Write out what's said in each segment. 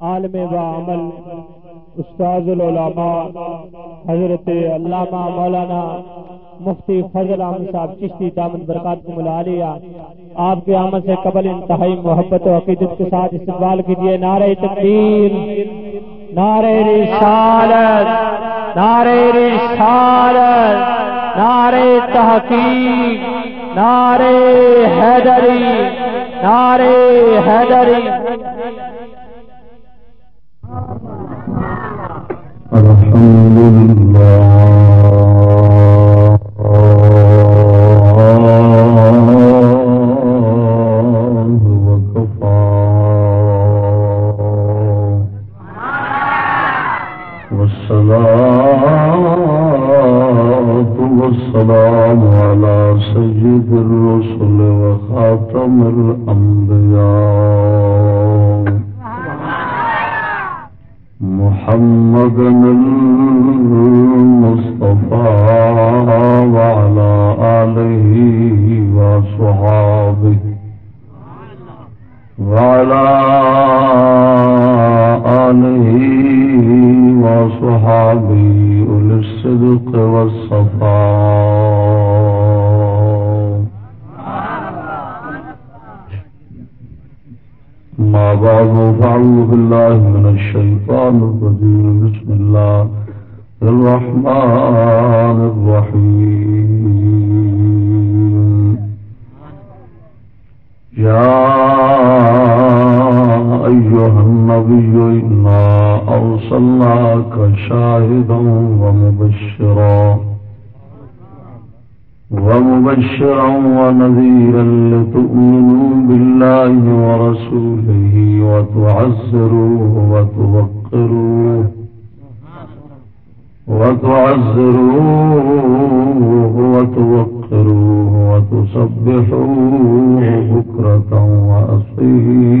عالم و عمل، استاذ العلماء، حضرت علامہ مولانا مفتی فضل احمد صاحب چشتی دامن برکات کو ملا لیا آپ کے آمد سے قبل انتہائی محبت و عقیدت کے ساتھ استقبال کیجیے نعرہ تقدیر نعرہ رسالت نعرہ رسالت، نعرہ تحقیق، نعرہ حیدری نعرہ حیدری۔ الحمد لله على سيد الرسل وخاتم الأنبياء. محمد المصطفى وعلى آله وصحابه. وعلى آله وصحابه أولي الصدق ما بعد فأعوذ بالله من الشيطان الرجيم. بسم الله الرحمن الرحيم. يا أيها النبي إنا أرسلناك شاهدا ومبشرا. ومبشرا ونذيرا لتؤمنوا بالله ورسوله وتعزروه وتوقروه وتعزروه وتوقروه وتسبحوه بكرة وأصيلا.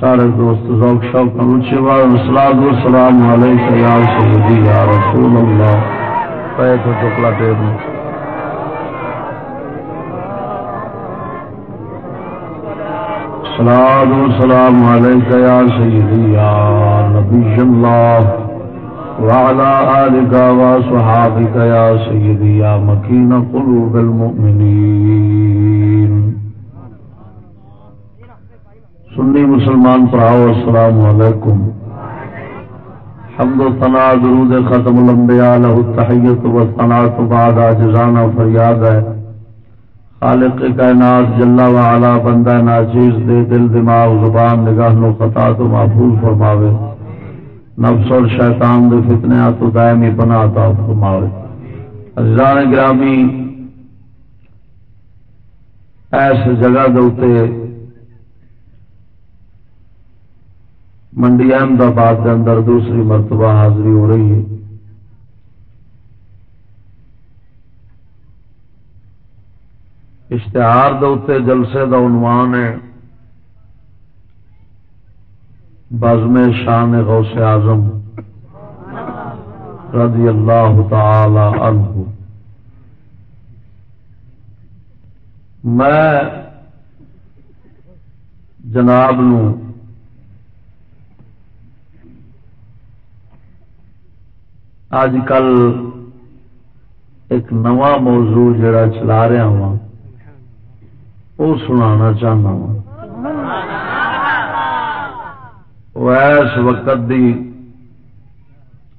سارے دوست، ذوق، شوق اونچے والے سلاد و سلام علیک یا سیدی یا رسول اللہ۔ پے تو ٹکڑا ٹیب سلاد و سلام علیک یا سیدی، یا نبی اللہ۔ وعلى آلك وصحابك يا سيدي يا مكين قلوب المؤمنين سنی مسلمان پراؤ، السلام علیکم۔ حمد و ثنا، درود ختم الانبیاء، لہو التحیت و ثنا تو بعد آجزانہ فریاد ہے۔ خالق کائنات جلا و علا، بندہ ناچیز، دے دل، دماغ، زبان، نگاہ نو خطا تو محفوظ فرماوے۔ نفس اور شیطان دے فتنے تو دائمی بنا عطا فرماوے۔ عزیزان گرامی، ایس جگہ دوتے منڈی احمد آباد کے اندر دوسری مرتبہ حاضری ہو رہی ہے۔ اشتہار دے جلسے کا عنوان ہے۔ بزم شان غوث اعظم رضی اللہ تعالی عنہ۔ میں جناب نو اج کل ایک نواں موضوع جڑا چلا رہا ہوں وہ سنا چاہنا وا وہ اس وقت دی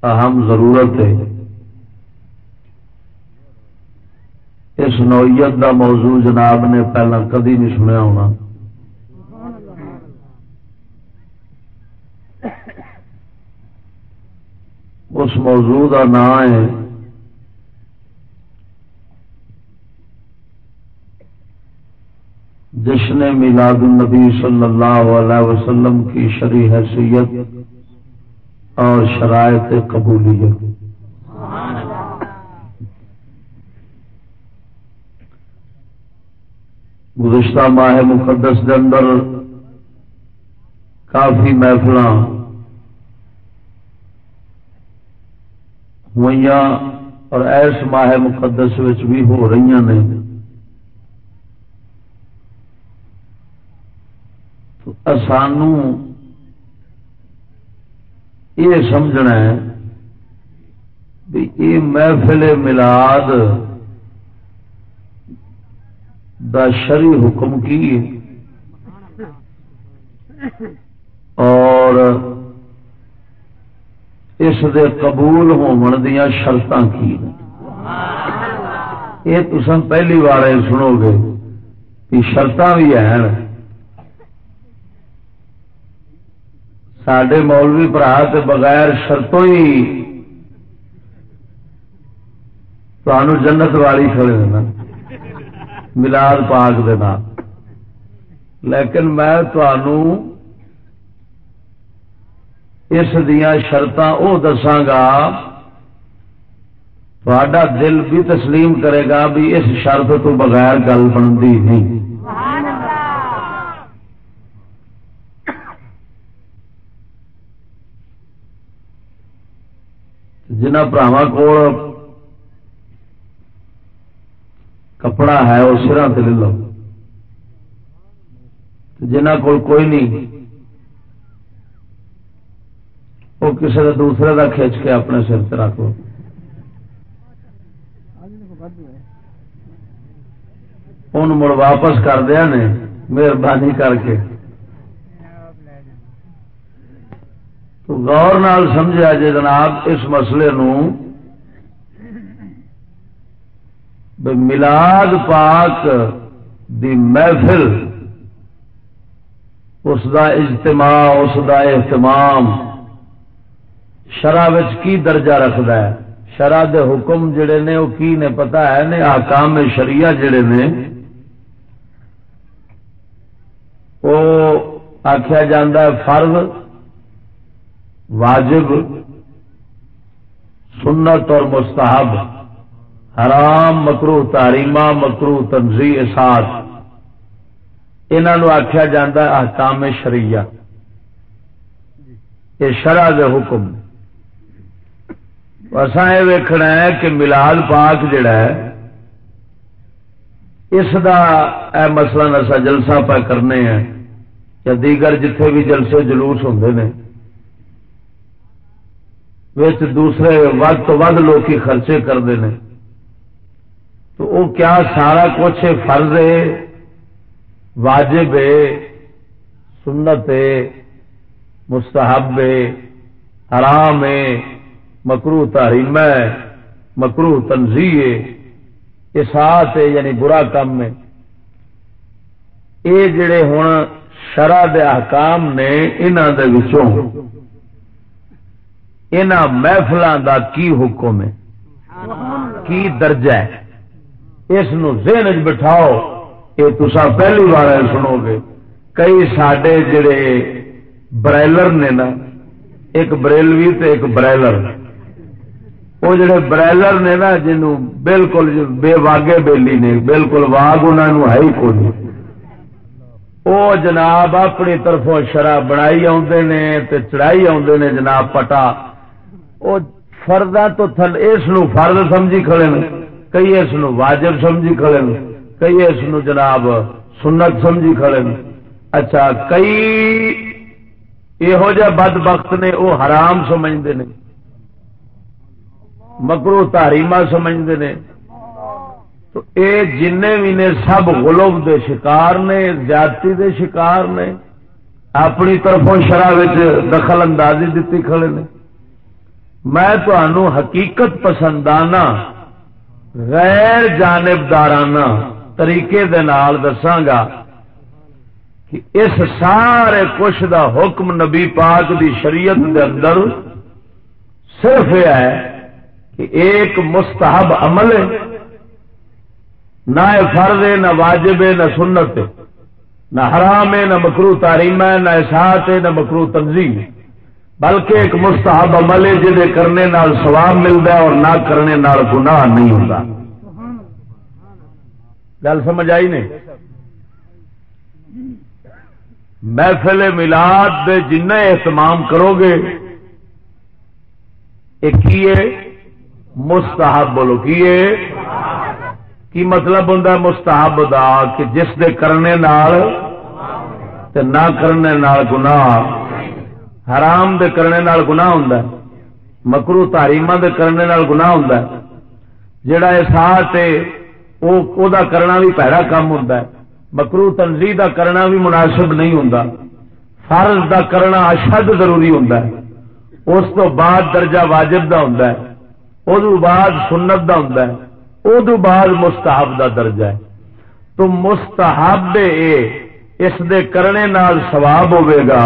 اہم ضرورت ہے۔ اس نوعیت دا موضوع جناب نے پہلا کدی نہیں سنیا ہونا۔ اس موضوع کا نام ہے جشن میلاد النبی صلی اللہ علیہ وسلم کی شرح حیثیت اور شرائط قبولیت۔ گزشتہ ماہ مقدس کے اندر کافی محفل ہوئی اور ایس ماہ مقدس بھی ہو رہی نے۔ سانو یہ سمجھنا ہے بھی یہ محفل ملاد دا شری حکم کی اور اس دے قبول ہون دیا شرط کی؟ یہ تم پہلی بار سنو گے کہ شرط بھی ہیں۔ سڈے مولوی برا کے بغیر شرطوں ہی تو جنت والی کھڑے دینا ملاد پاک دینا لیکن میں اس دیا شرط وہ دساگا تا دل بھی تسلیم کرے گا بھی اس شرط تو بغیر گل بنتی نہیں۔ جنہ براوا کو کپڑا ہے وہ سرا سے لے لو۔ جنہ کو کوئی نہیں وہ کسی کا دوسرے کا کھچ کے اپنے سر سے رکھ لو۔ مڑ واپس کر دیا نے، مہربانی کر کے۔ تو غور نال سمجھا جی جناب، اس مسئلے نو ملاد پاک دی محفل، اس دا اجتماع، اس دا اہتمام شرح کی درجہ رکھد ہے؟ شرح دے حکم جڑے نے وہ کی نے پتا ہے نے؟ آکام شریعہ جڑے نے وہ آخیا جا فرض، واجب، سنت اور مستحب، حرام مکرو تاریما مکرو تنظی اساس۔ انہوں آخیا جا احکام شریعہ۔ یہ شرح دے حکم۔ اصا یہ ویکنا ہے کہ ملال پاک جڑا ہے، اس دا اے مسئلہ اصا جلسہ پہ کرنے ہیں۔ یا دیگر جتھے بھی جلسے جلوس ہوں نے دوسرے ود تو ود لوگ خرچے کرتے ہیں تو وہ کیا سارا کچھ فرض ہے، واجب ہے، سنت ہے، مستحب ہے، حرام ہے مکرو تحریم مکرو تنظی ہے اسات یعنی برا کام ہے یہ جڑے ہوں شرح دے احکام نے انہوں ان محفل دا کی حکم ہے؟ کی درجہ ہے؟ اس ذہن بٹھاؤ، یہ تسا پہلی بار سنو گے۔ کئی سڈے جڑے برائلر نے نا، ایک بریلوی تے ایک برائلر۔ وہ جڑے برائلر نے نا جنوں بالکل بے واگے بیلی نے، بالکل واگ انہوں ہے ہی کو نہیں۔ وہ جناب اپنی طرفوں شراب بنائی آدھے نے چڑھائی آدھے نے جناب پٹا۔ وہ فردا تو تھل اس فرد سمجھی کھڑے نے کئی اس واجب سمجھی کھڑے نے کئی اس جناب سنت سمجھی کھڑے نے اچھا کئی یہو جہ بد بخت نے وہ حرام سمجھتے ہیں مکرو تاریما سمجھتے ہیں۔ تو اے جن بھی نے سب غلوب دے شکار نے، زیادتی دے شکار نے، اپنی طرفوں شرح دخل اندازی دیتی کھڑے نے۔ میں تنوع حقیقت پسندانہ، غیر جانبدارانہ طریقے دے نال دساگا کہ اس سارے کچھ دا حکم نبی پاک دی شریعت دے اندر صرف یہ ہے کہ ایک مستحب عمل ہے، نہ فرض ہے، نہ واجب ہے، نہ سنت ہے۔ نہ حرام ہے، نہ مکرو تعلیم ہے، نہ احساس ہے، نہ مکرو تنظیم بلکہ ایک مستحب عمل ہے جہد کرنے نال سواب ملتا ہے اور نہ کرنے نال گناہ نہیں ہوتا گل سمجھ آئی نہیں؟ محفل ملاد دے جن اہتمام کرو گے، ایک مستحب بولو، کی کی مطلب ہوں مستحب دا، کہ جس دے کرنے نال تے نہ کرنے نال گناہ۔ حرام دے کرنے نال گناہ ہوں مکرو تاریما دے کرنے نال گناہ ہوں جڑا احساس ہے وہ کرنا بھی پیڑا کام ہوں مکرو تنظی دا کرنا بھی مناسب نہیں ہوں فرض دا کرنا اشد ضروری ہوں اس تو بعد درجہ واجب دا ہوں ادو بعد سنت دا ہوں ادو بعد مستحب دا درجہ ہے۔ تو مستحب اے، اس دے کرنے نال ثواب ہوے گا،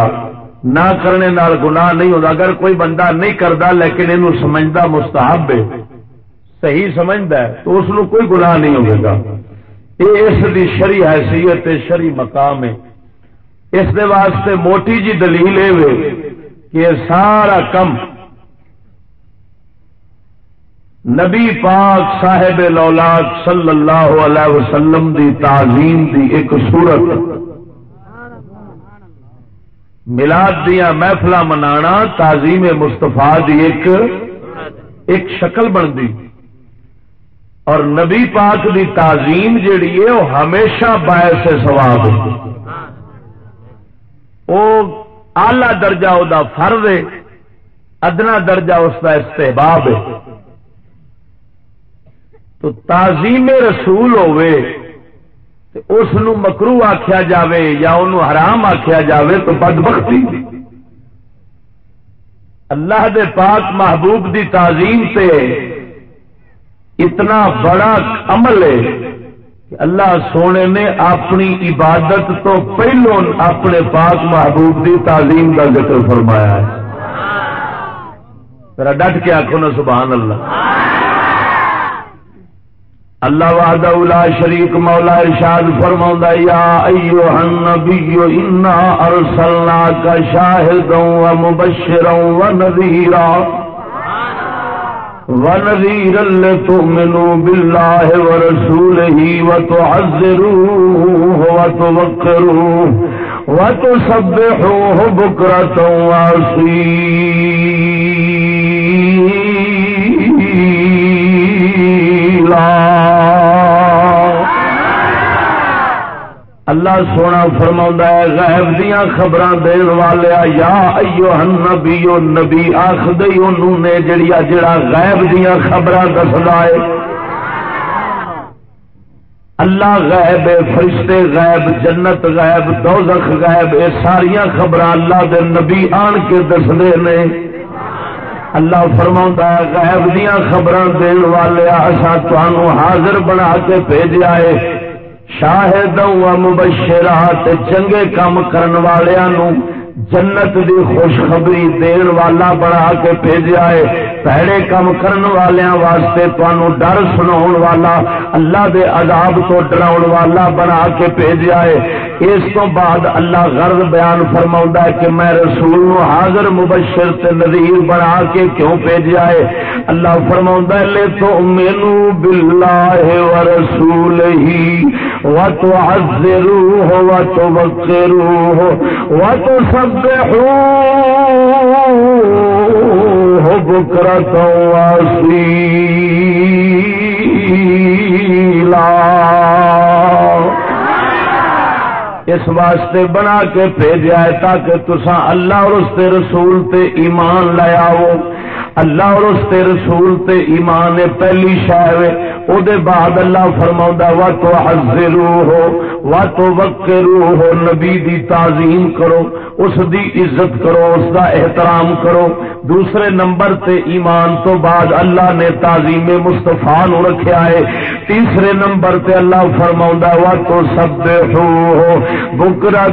نہ کرنے نال گناہ نہیں ہوتا اگر کوئی بندہ نہیں کرتا لیکن یہ سمجھتا مستحب ہے صحیح سمجھتا ہے، تو اس کوئی گناہ نہیں ہوگا یہ اس دی شری حیثیت شری مقام ہے اس دے واسطے موٹی جی دلیل ہے کہ سارا کم نبی پاک صاحب لولاد صلی اللہ علیہ وسلم دی تعظیم دی ایک صورت۔ ملاد دیا محفل منانا، تعظیم مستفا دی ایک ایک شکل بنتی۔ اور نبی پاک دی تعظیم جیڑی ہے، وہ ہمیشہ باعث سواب وہ آلہ درجہ وہ فرض ہے، ادنا درجہ اس کا استحباب ہے۔ تو تعظیم رسول ہوئے اس مکرو آخیا جاوے یا ان حرام آخیا جاوے تو بد بختی اللہ دے پاک محبوب دی تعظیم سے اتنا بڑا عمل ہے کہ اللہ سونے نے اپنی عبادت تو پہلو اپنے پاک محبوب دی تعلیم کا ذکر فرمایا ہے۔ ڈٹ کے آخو نا سبحان اللہ۔ اللہ وحد لا شریک مولا ارشاد فرما یا ایو النبی انا ارسلناک شاہدا و مبشرا و نذیرا۔ ونذيرا لتؤمنوا بالله ورسوله وتعزروه وتوقروه وتسبحوه بكرة وأصيلا اللہ سونا فرما ہے، غیب دیا خبر دن والے یا ایو نبی نبی آخد نے جڑیا جڑا غیب دیا خبر دسدا ہے۔ اللہ غیب فرشتے غیب، جنت غیب، دوزخ غیب، یہ ساریا خبر اللہ دے نبی آن کے دسدے نے۔ اللہ فرما غیب دیا خبر دن والے اصا تمہوں حاضر بنا کے بھیجا ہے۔ شاہد مبشرات، چنگے کام کرن والوں جنت دی خوشخبری دین والا بنا کے بھیجا ہے۔ پیڑے کام کرن والیاں واسطے تانوں ڈر سناون والا، اللہ دے عذاب تو ڈراؤن والا بنا کے بھیجا ہے۔ اس تو بعد اللہ غرض بیان فرما ہے کہ میں رسول نو حاضر مبشر تے نذیر بنا کے کیوں بھیجا ہے؟ اللہ فرما لے تو مینو باللہ و رسول ہی و تو عزروہ حب کرتا وقروہ و اس واسطے بنا کے بھیجا ہے تاکہ تسا اللہ اور اس کے رسول تے ایمان لے آؤ۔ اللہ اور اس رسول تے ایمان پہلی شاہ او دے بعد اللہ فرما وا تو حضر ہو وا تو وکرو ہو نبی دی تعظیم کرو، اس دی عزت کرو، اس دا احترام کرو۔ دوسرے نمبر تے ایمان تو بعد اللہ نے تعظیم مستفا نو رکھا ہے۔ تیسرے نمبر تے اللہ فرما وا تو سب ہو بکرا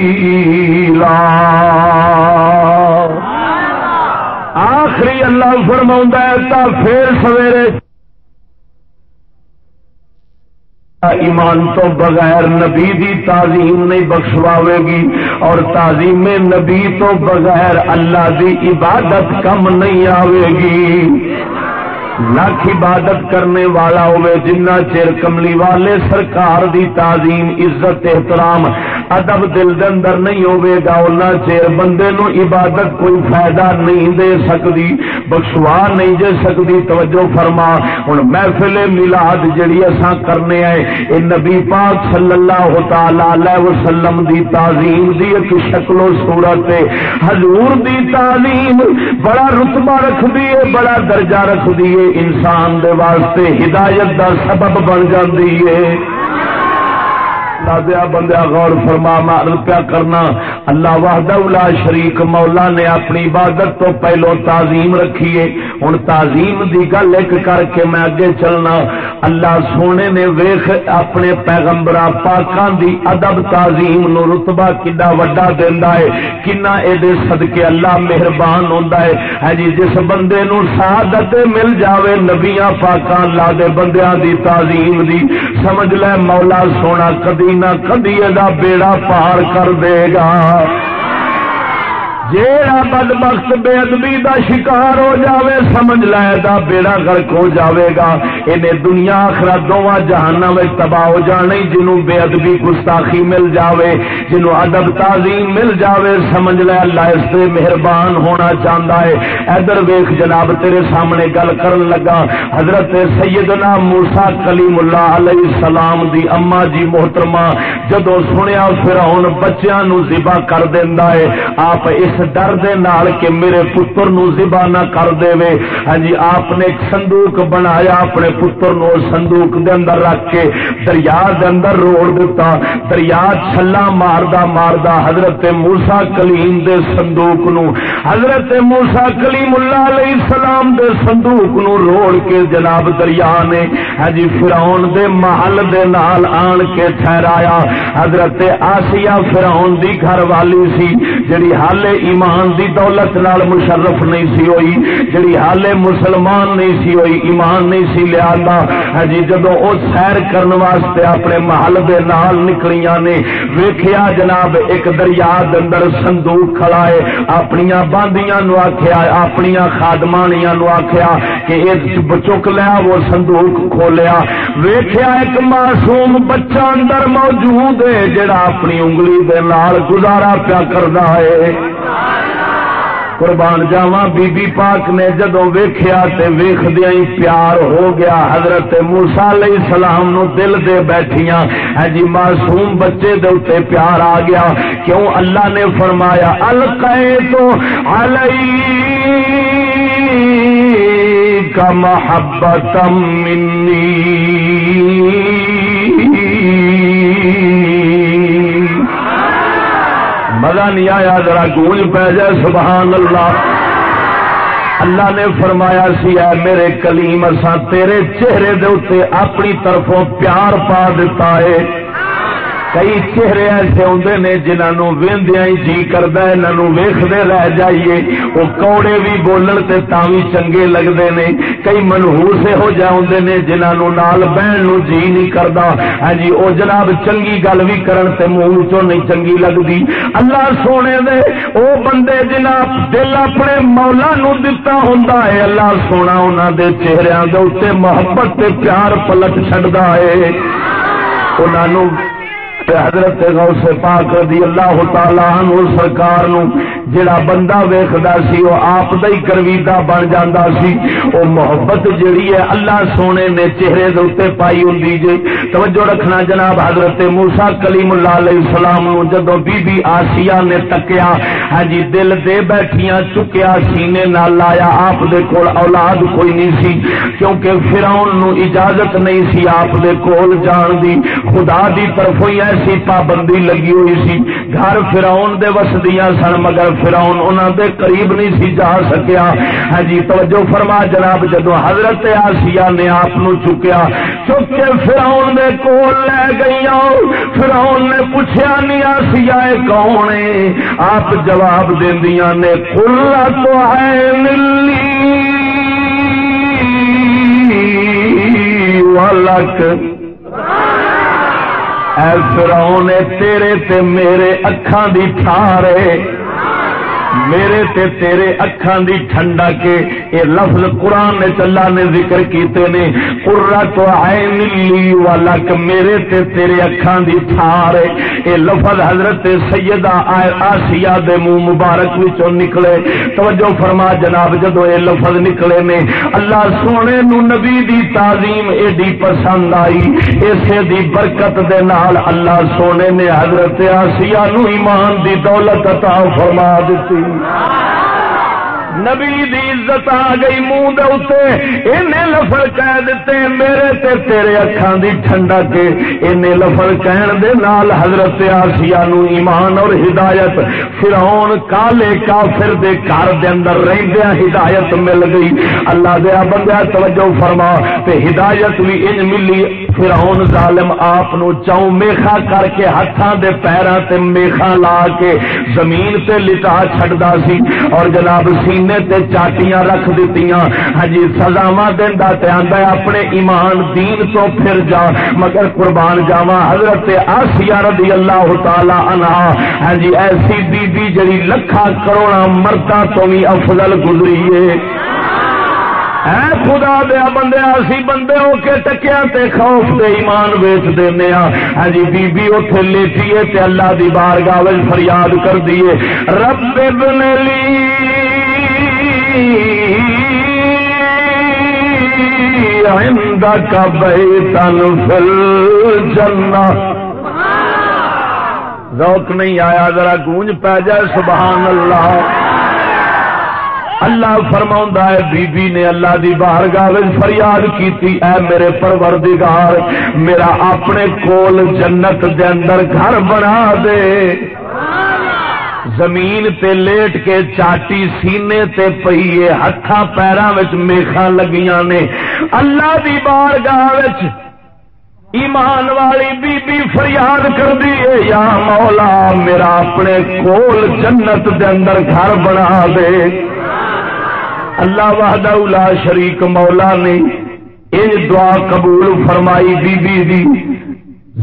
تو آخری اللہ فرما پھر سویرے ایمان تو بغیر نبی دی تعظیم نہیں بخشواوے گی اور تعظیم نبی تو بغیر اللہ دی عبادت کم نہیں آوے گی۔ لاکھ عبادت کرنے والا ہوئے جنہ چیر کملی والے سرکار دی تعظیم، عزت، احترام، ادب دل دے اندر نہیں ہوئے گا اونا چیر بندے نو عبادت کوئی فائدہ نہیں دے سکتی بخشوا نہیں دے سکتی توجہ فرما۔ ہوں محفل میلاد جڑی اساں کرنے آئے، اے نبی پاک صلی اللہ تعالی علیہ وسلم دی تعظیم دی ایک شکل و صورت ہے۔ حضور دی تعظیم بڑا رتبہ رکھ دیے بڑا درجہ رکھ دیے انسان دے واسطے ہدایت دا سبب بن جاندی ہے۔ دیا بندیا غور فرما مار پیا کرنا، اللہ وحدہ لا شریک مولا نے اپنی عبادت تو پہلو تعظیم رکھیے ہوں تعظیم دی گل ایک کر کے میں اگے چلنا۔ اللہ سونے نے ویخ اپنے پیغمبر پاکان دی ادب تعظیم نو رتبہ کڈا وڈا دینا ہے۔ کنا اے صدقے اللہ مہربان ہوندا ہے۔ ہاں جی جس بندے نو سعادت مل جاوے، نبیاں پاکاں اللہ دے بندیاں دی تعظیم دی، سمجھ لے مولا سونا، کدی نہ کدی بیڑا پار کر دے گا۔ جیڑا بد بخت بے ادبی دا شکار ہو جاوے، سمجھ لائے دا بیڑا گرک ہو جاوے گا۔ انہیں دنیا آخرا دونوں جہانا میں تباہ ہو جانے جنوں بے ادبی گستاخی مل جاوے، جنوں ادب تعظیم مل جاوے۔ سمجھ لے، اللہ اس سے مہربان ہونا چاہتا ہے۔ ادھر ویخ جناب، تیرے سامنے گل کرن لگا۔ حضرت سیدنا موسا کلیم اللہ علیہ السلام دی اما جی محترمہ جدو سنیا پھر ہوں بچیاں نو ذبح کر دینا ہے، آپ اس ڈر دے نال کہ میرے پتر نو زبا نہ کر دے وے۔ ہاں جی آپ نے ایک صندوق بنایا، اپنے پتر نو صندوق دے اندر رکھ کے دریا دے اندر روڑ دیتا، دریا چھلا ماردا ماردا حضرت موسا کلیم دے صندوق نو، حضرت موسا کلیم اللہ علیہ السلام دے صندوق نو روڑ کے جناب دریا نے ہاں جی فرعون دے محل دے نال آن کے ٹھہرایا۔ حضرت آسیہ فرعون دی گھر والی سی، جڑی حالے ایمان دی دولت نال مشرف نہیں سی ہوئی، جڑی حال مسلمان نہیں سی ہوئی، ایمان نہیں سی لیا ہاں جی جدو وہ سیر کرنے واسطے اپنے محل دے نال نکلیاں نے ویخیا جناب، ایک دریا اندر سندوق کھڑا ہے۔ اپنی باندیاں نو آخیا اپنی خادمانیاں نو آخیا کہ یہ چک لیا، وہ سندوق کھولیا۔ ویخیا ایک معصوم بچہ اندر موجود ہے، جڑا اپنی انگلی دے نال گزارا پیا کرنا ہے۔ قربان جاوا بی بی پاک نے جدو ویخیا ویخ دیا ہی پیار ہو گیا، حضرت موسا علیہ السلام نو دل دے بیٹھیاں ہے جی معصوم بچے دے اتنے پیار آ گیا۔ کیوں؟ اللہ نے فرمایا القے تو کا محبت منی۔ مزہ نہیں آیا، ذرا گونج پہ جائے، سبحان اللہ۔ اللہ نے فرمایا سی، اے میرے کلیم، اساں تیرے چہرے دے اتنے اپنی طرفوں پیار پا دیتا ہے۔ کئی چہرے ایسے آتے نے جنہوں وہدیا ہی جی کرتا ہے انہوں ویختے رہ جائیے۔ وہ کوڑے بھی بولن تے بھی چنگے لگتے نے۔ کئی منہور سے ہو جائے نے جنہوں نال بہن نو جی نہیں کرتا ہاں جی وہ جناب چنگی گل بھی کرن تے منہ چو نہیں چنگی لگتی اللہ سونے دے، او بندے جناب دل اپنے مولا نو دتا ہوں اللہ سونا انہوں دے چہرے دے اتنے محبت تے پیار پلٹ چڑھتا ہے۔ انہوں حضرت غوث پاک رضی اللہ تعالی عنہ سرکار نو جڑا بندہ ویکھدا سی، او آپ دا ہی کرویدا بن جاندا سی، او محبت جڑی ہے اللہ سونے نے چہرے دے اوتے پائی ہوندی جے توجہ رکھنا جناب حضرت موسی کلیم اللہ علیہ السلام نو جدوں بی بی آسیہ نے تکیا ہاں جی دل دے بیٹھیاں چکیا، سینے نال لایا، آپ دے کول اولاد کوئی نہیں سی۔ کیونکہ فرعون نو اجازت نہیں سی آپ دے کول جان دی۔ خدا دی طرفوں ہی ایسی پابندی لگی ہوئی سی۔ گھر فراؤن دے وسدیاں سن، مگر فراؤن انہوں دے قریب نہیں سی جا سکیا۔ ہاں جی توجہ فرما جناب جدو حضرت آسیہ نے آپ چکیا چک کے فراؤن دے کول لے گئی فراؤن نے پوچھا نہیں، آسیہ کون آپ جواب دیا نے کھلا تو ہے ملی والک اے فرعون تیرے تے میرے اکھاں دی ٹھارے میرے تے تیرے اکھان دی ٹھنڈا کے اے لفظ قرآن نے چلا نے ذکر کیتے نے قرۃ عین لی ولک میرے تے تیرے اکھان دی ٹھار اے لفظ حضرت سیدہ آسیہ دے منہ مبارک وچوں نکلے۔ توجہ فرما جناب جدو اے لفظ نکلے نے، اللہ سونے نو نبی دی تعظیم ایڈی پسند آئی۔ اسے دی برکت دے نال اللہ سونے نے حضرت آسیہ نو ایمان دی دولت عطا فرما دتی ဘူး نبی دی عزت آ گئی منہ دے ان لفظ کہہ دیتے میرے تے تیرے اکھان دی ٹھنڈا کے۔ ان لفظ کہن دے نال حضرت آسیہ نو ایمان اور ہدایت۔ فرعون کالے کافر دے گھر دے اندر رہندیا ہدایت مل گئی۔ اللہ دیا بندہ توجہ فرما۔ تے ہدایت بھی ان ملی۔ فرعون ظالم آپ نو چاؤں میخا کر کے ہاتھاں دے پیراں تے میخا لا کے زمین تے لٹا چھڑدا سی۔ اور جناب سی سینے تے چاٹیاں رکھ دیتی ہاں جی سزاوا دینا آدھا اپنے ایمان دین تو پھر جا۔ مگر قربان جاوا حضرت آسیا رضی اللہ تعالی عنہ۔ ہاں جی ایسی بی بی جڑی لکھا کروڑا مردہ تو بھی افضل گزری ہے۔ اے خدا دیا بندے، اسی بندے ہو کے ٹکیا تے خوف دے ایمان ویچ دینے ہاں۔, ہاں جی بی بی اوتھے لیٹی ہے تے اللہ دی بارگاہ وچ فریاد کر دیے رب ابن لی عندك بيتا في الجنة ذوق نہیں آیا، ذرا گونج پہ جائے، سبحان اللہ۔ اللہ فرما ہے بی بی نے اللہ دی باہر گاہ فریاد کی اے میرے پروردگار، میرا اپنے کول جنت دے اندر گھر بنا دے۔ زمین تے لیٹ کے چاٹی سینے تے پئیے ہاتھاں پیراں وچ میخاں لگیاں نے۔ اللہ دی بارگاہ وچ ایمان والی بی بی فریاد کر دیے یا مولا میرا اپنے کول جنت دے اندر گھر بنا دے۔ اللہ وحدہ لا شریک مولا نے یہ دعا قبول فرمائی بی بی دی۔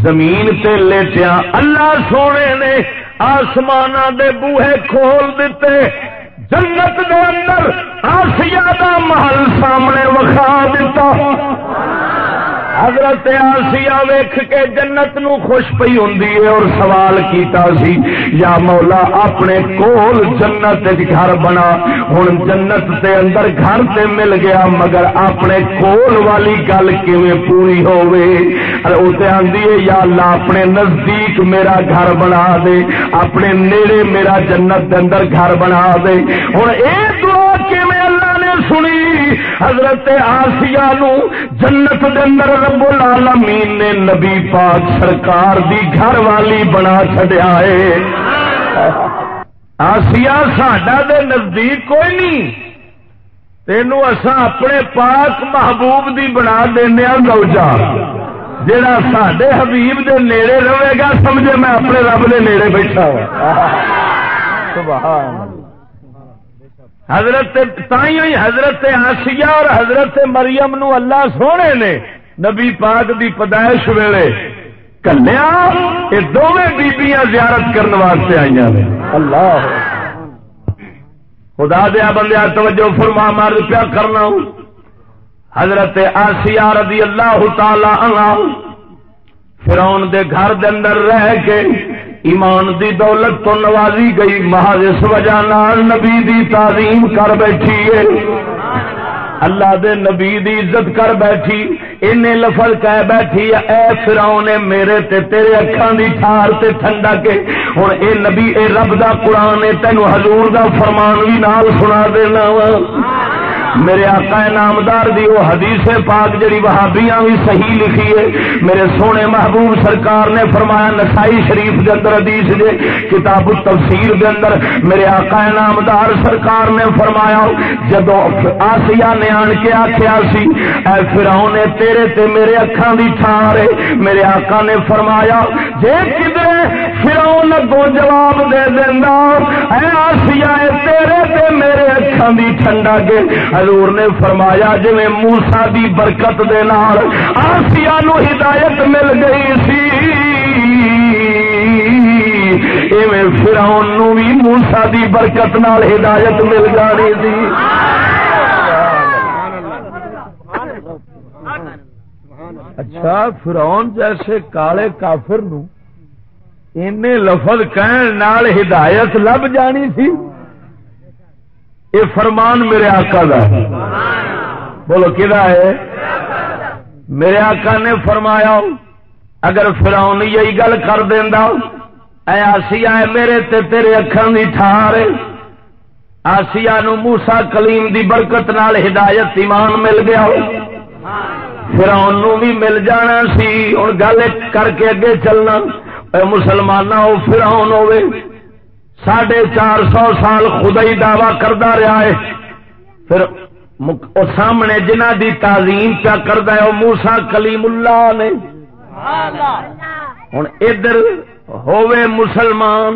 زمین تے لیٹیا اللہ سونے نے آسمان دے بوہے کھول دیتے جنت دے اندر آسیا دا محل سامنے وکھا دیتا۔ حضرت آسیا ویخ کے جنت نو خوش پی ہوں اور سوال کیتا سی، یا مولا اپنے کول جنت گھر بنا ہوں جنت دے اندر گھر تے مل گیا، مگر اپنے کول والی گل کیویں پوری ہووے؟ ہوئے آدھی ہے، یا اللہ اپنے نزدیک میرا گھر بنا دے، اپنے نیڑے میرا جنت دے اندر گھر بنا دے۔ ہوں یہ دعا اللہ نے سنی، حضرت آسیا نو جنت دے اندر رب العالمین نے نبی پاک سرکار دی گھر والی بنا چڈیا ہے۔ آسیا ساڈا دے نزدیک کوئی نہیں۔ تینوں اسا اپنے پاک محبوب دی بنا دینا گوجا جڑا سڈے حبیب دے نیڑے رہے گا، سمجھے میں اپنے رب دے نیڑے بیٹھا ہوں۔ سبحان اللہ۔ حضرت تھی حضرت آسیا اور حضرت مریم نو اللہ سونے نے نبی پاک دی پیدائش ویلے کلیا یہ دونوں بیبیاں زیارت کرنے واسطے آئی نے۔ اللہ۔ خدا دیا بندیا توجہ فرما مار پیا کرنا حضرت آسیا رضی اللہ تعالی عنہ فرون دے گھر دے اندر رہ کے ایمان دی دولت تو نوازی گئی، محض اس وجہ نال نبی دی تعظیم کر بیٹھی ہے۔ اللہ دے نبی دی عزت کر بیٹھی ان لفظ کہہ بیٹھی اے فرعون میرے تے، تیرے اکھان دی ٹھار تے ٹھنڈا کے۔ ہن اے نبی، اے رب دا قرآن ہے تینو حضور دا فرمان بھی نال سنا دینا وا۔ میرے آقا نامدار دی وہ حدیث پاک جڑی وہابیاں بھی صحیح لکھی ہے۔ میرے سونے محبوب سرکار نے فرمایا نسائی شریف دے اندر حدیث دے، کتاب التفسیر دے اندر میرے آقا نامدار سرکار نے فرمایا جدو آسیا نے آن کے آخیا سی، اے فرعون نے تیرے تے میرے اکھان دی ٹھار میرے آقا نے فرمایا، جے کدھر فرعون کو جواب دے دینا اے آسیا تیرے تے میرے اکھان دی ٹھنڈا کے حضور نے فرمایا جی موسا دی برکت دے نال آسیا نو ہدایت مل گئی سی فراؤن بھی موسا دی برکت نال ہدایت مل جانی تھی اچھا فرون جیسے کالے کافر نو لفظ کہن نال ہدایت لب جانی تھی یہ فرمان میرے آقا دا ہے۔ بولو کہ میرے آقا نے فرمایا، اگر فراؤن یہی گل کر دینا اے آسیا میرے تے تیرے اکھان دی ٹھار آسیا نو موسا کلیم دی برکت نال ہدایت ایمان مل گیا۔ فراؤن نو بھی مل جانا سی۔ ہوں گل کر کے اگے چلنا۔ اے مسلمان ہو فراؤن ہوے ساڑھے چار سو سال خدا ہی دعوی کرتا رہا ہے۔ پھر سامنے جنہ دی تعظیم چا کرتا ہے وہ موسا کلیم اللہ نے۔ ہوں ادھر ہووے مسلمان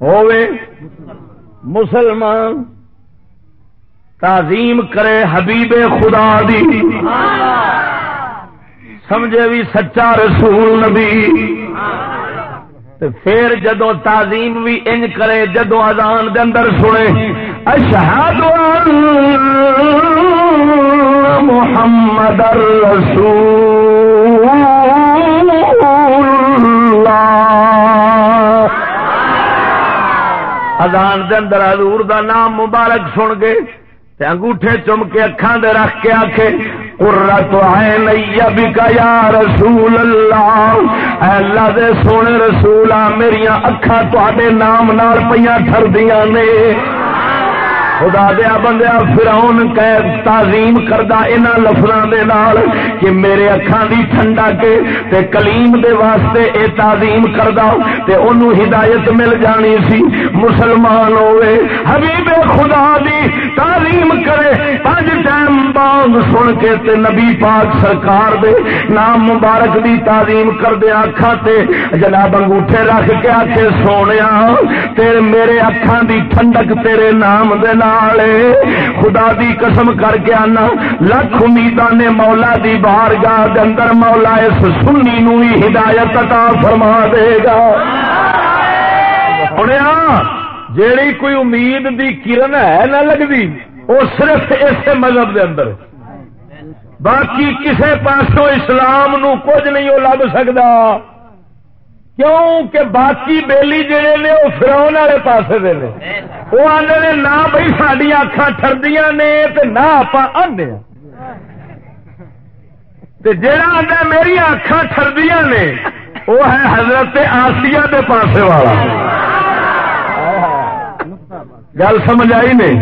ہووے مسلمان۔ تعظیم کرے حبیب خدا دی۔ سمجھے بھی سچا رسول نبی۔ پھر جدو تعظیم بھی انج کرے، جدو دے اندر سنے اشہاد محمد رسول ادان دے اندر حضور دا نام مبارک سن گے، تے انگوٹھے چم کے اکھاں دے رکھ کے آکھے قرت عین یبکا یا رسول اللہ۔ اے اللہ دے سونے رسولا میریاں اکھاں تواڈے نام نال پیاں ٹھردیاں نے۔ خدا دیا بندیا فراؤن قید تعظیم کردا ان لفظوں دے نال کہ میرے اکھان دی ٹھنڈا کے تے کلیم دے واسطے اے تعظیم کردا تے اونوں ہدایت مل جانی سی۔ مسلمان ہوئے، حبیب خدا دی تعظیم کرے۔ پانچ ٹائم بانگ سن کے تے نبی پاک سرکار دے نام مبارک دی تعظیم کردے اکھاں تے جناب انگوٹھے رکھ کے آکھے، سونیا تے میرے اکھان دی ٹھنڈک تیرے نام دے نال خدا دی قسم کر کے آنا، لکھ امیداں نے مولا دی بار گاہ اندر مولا اس سنی نو ہی ہدایت عطا فرما دے گا۔ جیڑی کوئی امید دی کرن ہے نہ لگتی وہ صرف اس مذہب دے اندر۔ باقی کسے پاسوں اسلام نو کچھ نہیں وہ لب سکتا کیوں کہ باقی بیلی جڑے نے وہ فراؤن والے پاس دے نے۔ وہ آدھے نے نہ بھائی ساری اکھان ٹردیاں نے تے نہ آپ آدھے جڑا آدھا میری اکھان ٹردیاں نے، وہ ہے حضرت آسیہ دے پاسے والا۔ گل سمجھ آئی نہیں؟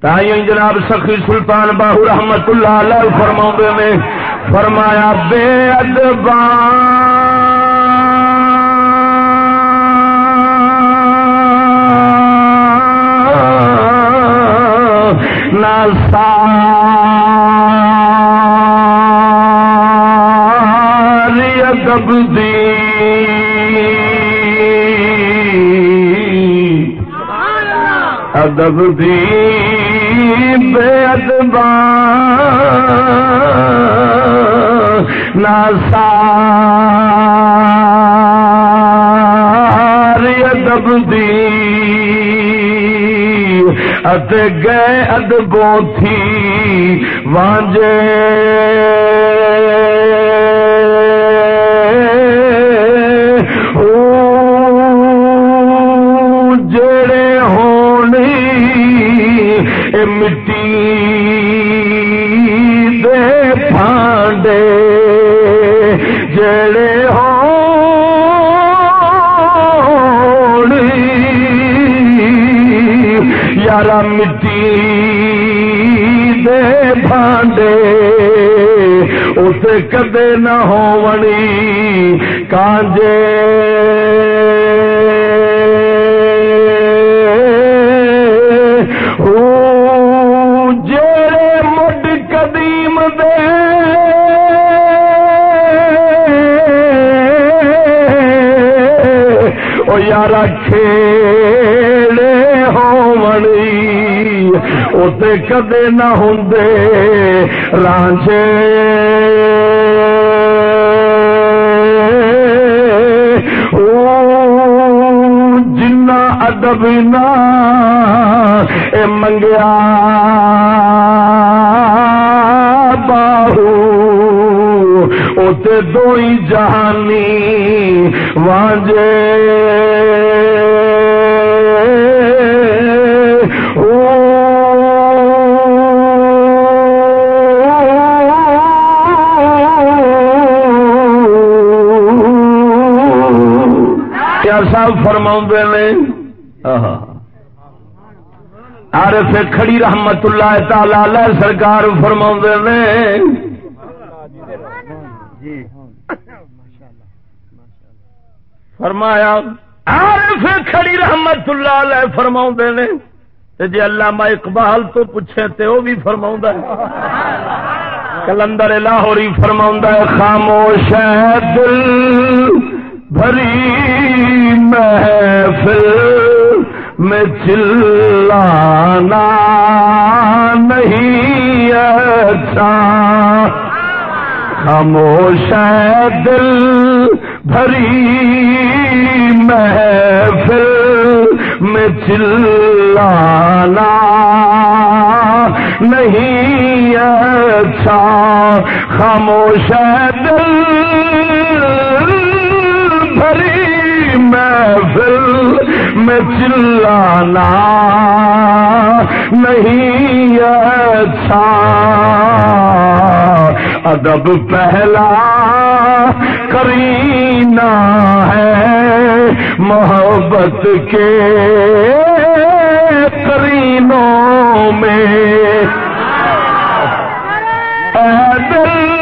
تھی جناب سخی سلطان باہو رحمت اللہ علیہ فرما نے، فرمایا، بے ادبان ساری ادب دی ادب دی بے ادبا نہ ساری ادب دی گئے ادگوں تھی وانجے۔ جڑے ہونی مٹی یارا مٹی دے بھانڈے اسے کدے نہ ہونی کانجے جڑے مڈ قدیم دے او یارا اسے کدے نہ ہوں رانچے جنا ادب نہ منگیا۔ باہو اتنے دو ہی جہانی وانجے۔ صاحب فرما نے۔ عارف کھڑی رحمت اللہ تعالی سرکار فرما نے۔ فرمایا، عارف کھڑی رحمت اللہ علیہ فرما نے۔ جی اللہ اقبال تو پوچھے تے وہ بھی فرما کلندر لاہوری فرما خاموش ہے دل۔ بھری محفل میں چلانا نہیں اچھا۔ خاموش ہے دل بھری محفل میں چلانا نہیں اچھا۔ خاموش ہے دل محفل میں چلانا نہیں اچھا۔ ادب پہلا کرینا ہے محبت کے کرینوں میں۔ محفل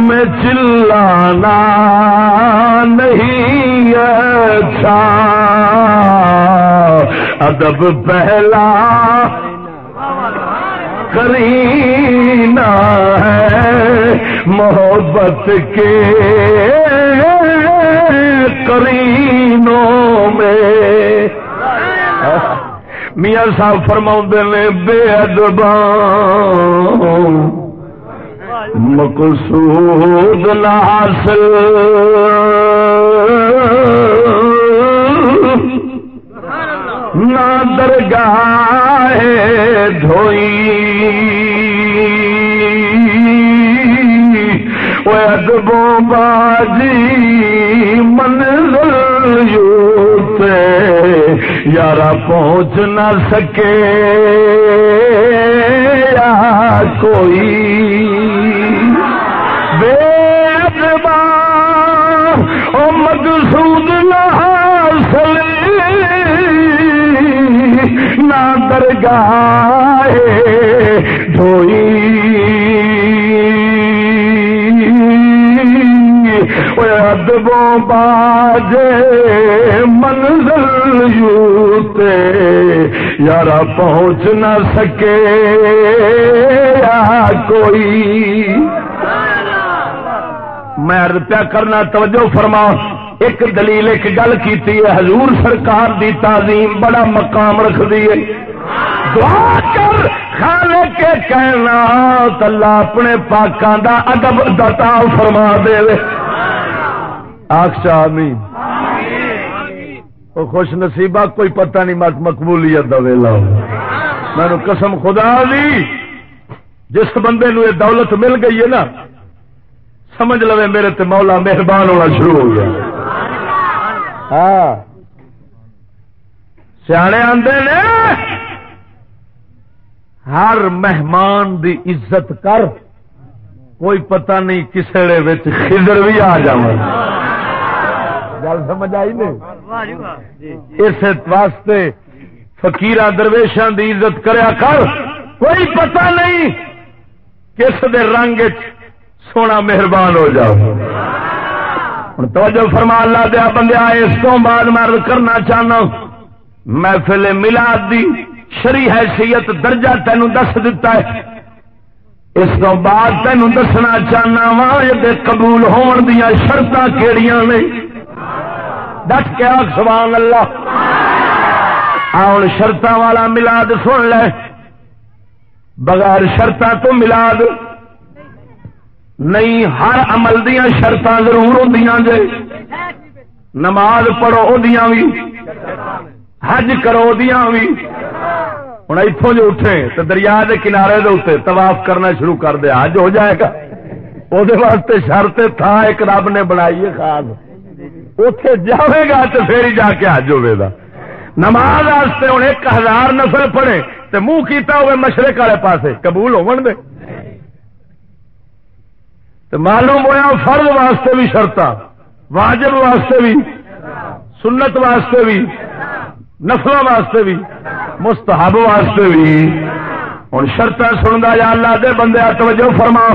میں چلانا نہیں اچھا۔ ادب پہلا کرینا ہے محبت کے کرینوں میں۔ میاں صاحب فرما نے، بے ادبان مقصود نہ حاصل۔ نہ درگاہ دھوئی۔ ادبو باجی منزل یوت یارا پہنچ نہ سکے۔ یا کوئی مقصود نہ حاصل، نہ درگاہ دھوئی۔ ادبوں باج منزل یوتے یار پہنچ نہ سکے یا کوئی۔ میں پیا کرنا، توجہ فرما۔ ایک دلیل، ایک گل کی حضور سرکار دی تعظیم بڑا مقام رکھ دیے دعا کر خالے کے کہنا تلا اپنے پاکاں دا ادب دتا فرما دے۔ آخشا آمین۔ خوش نصیبہ، کوئی پتہ نہیں مت مقبولیت دا ویلا۔ میں قسم خدا دی، جس بندے نو یہ دولت مل گئی ہے نا سمجھ لو میرے تے مولا مہربان ہونا شروع ہو گیا۔ ہاں۔ سیانے آدھے نے، ہر مہمان دی عزت کر، کوئی پتہ نہیں کسے خضر بھی آ جا گل سمجھ آئی نہیں؟ اس واسطے فکیر درویشان دی عزت کریا کر، کوئی پتہ نہیں کس دے رنگ سونا مہربان ہو جاؤ۔ ہوں توجہ فرما، اللہ دیا بندے اس کو بعد مرد کرنا چاہنا محفل ملاد دی شری حیثیت درجہ تینوں دس دتا ہے۔ اس کو بعد تینوں دسنا چاہنا وا، یہ قبول ہون دیا شرط کیڑیاں نے۔ ڈٹ کے آگ سبحان اللہ۔ ہوں شرط والا ملاد سن لے۔ بغیر شرط تو ملاد نہیں، ہر عمل دیا شرط ضرور ہوں جے۔ نماز پڑھو بھی حج کرو دیا بھی ہوں اتوں جو اٹھے تو دریا کے کنارے دے اتنے طواف کرنا شروع کر دیا حج ہو جائے گا۔ وہ واسطے شرط تھا، ایک رب نے بنائی ہے خاص۔ اتے جائے گا تو پھر ہی جا کے حج ہوگا نماز واسطے ہوں ایک ہزار نسل پڑے تو منہ کیتا ہوئے مشرق والے پاسے، قبول ہو دے۔ تو معلوم ہوا فرض واسطے بھی شرط واجب واسطے بھی، سنت واسطے بھی نسل واسطے بھی، مستحب واسطے بھی۔ ہوں شرط سنتا یا اللہ دے بندے توجہ فرما۔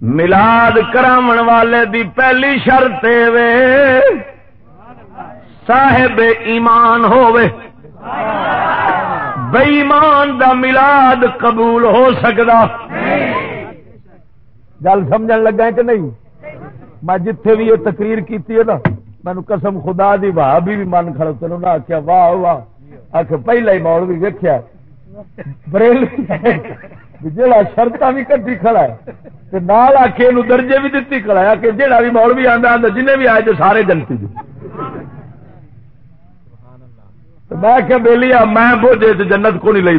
ملاد کرام والے دی پہلی شرط وے، صاحب ایمان ہووے۔ بے ایمان دا ملاد قبول ہو سکتا گل سمجھ لگا کہ نہیں؟ میں جتھے بھی یہ تقریر کی نا مینو قسم خدا دی واہ بھی من کھڑا تین آخیا واہ واہ۔ آخ پہلا ہی مول بھی ویکیا بریل جہاں شرط بھی کٹی کھڑا ہے نال آخ درجے بھی دتی کھڑا ہے کہ جہاں بھی مول بھی آتا آتا جن بھی آئے جو سارے جنتی جی۔ میں کہ بہلی میں بوجھے جنت کو نہیں لئی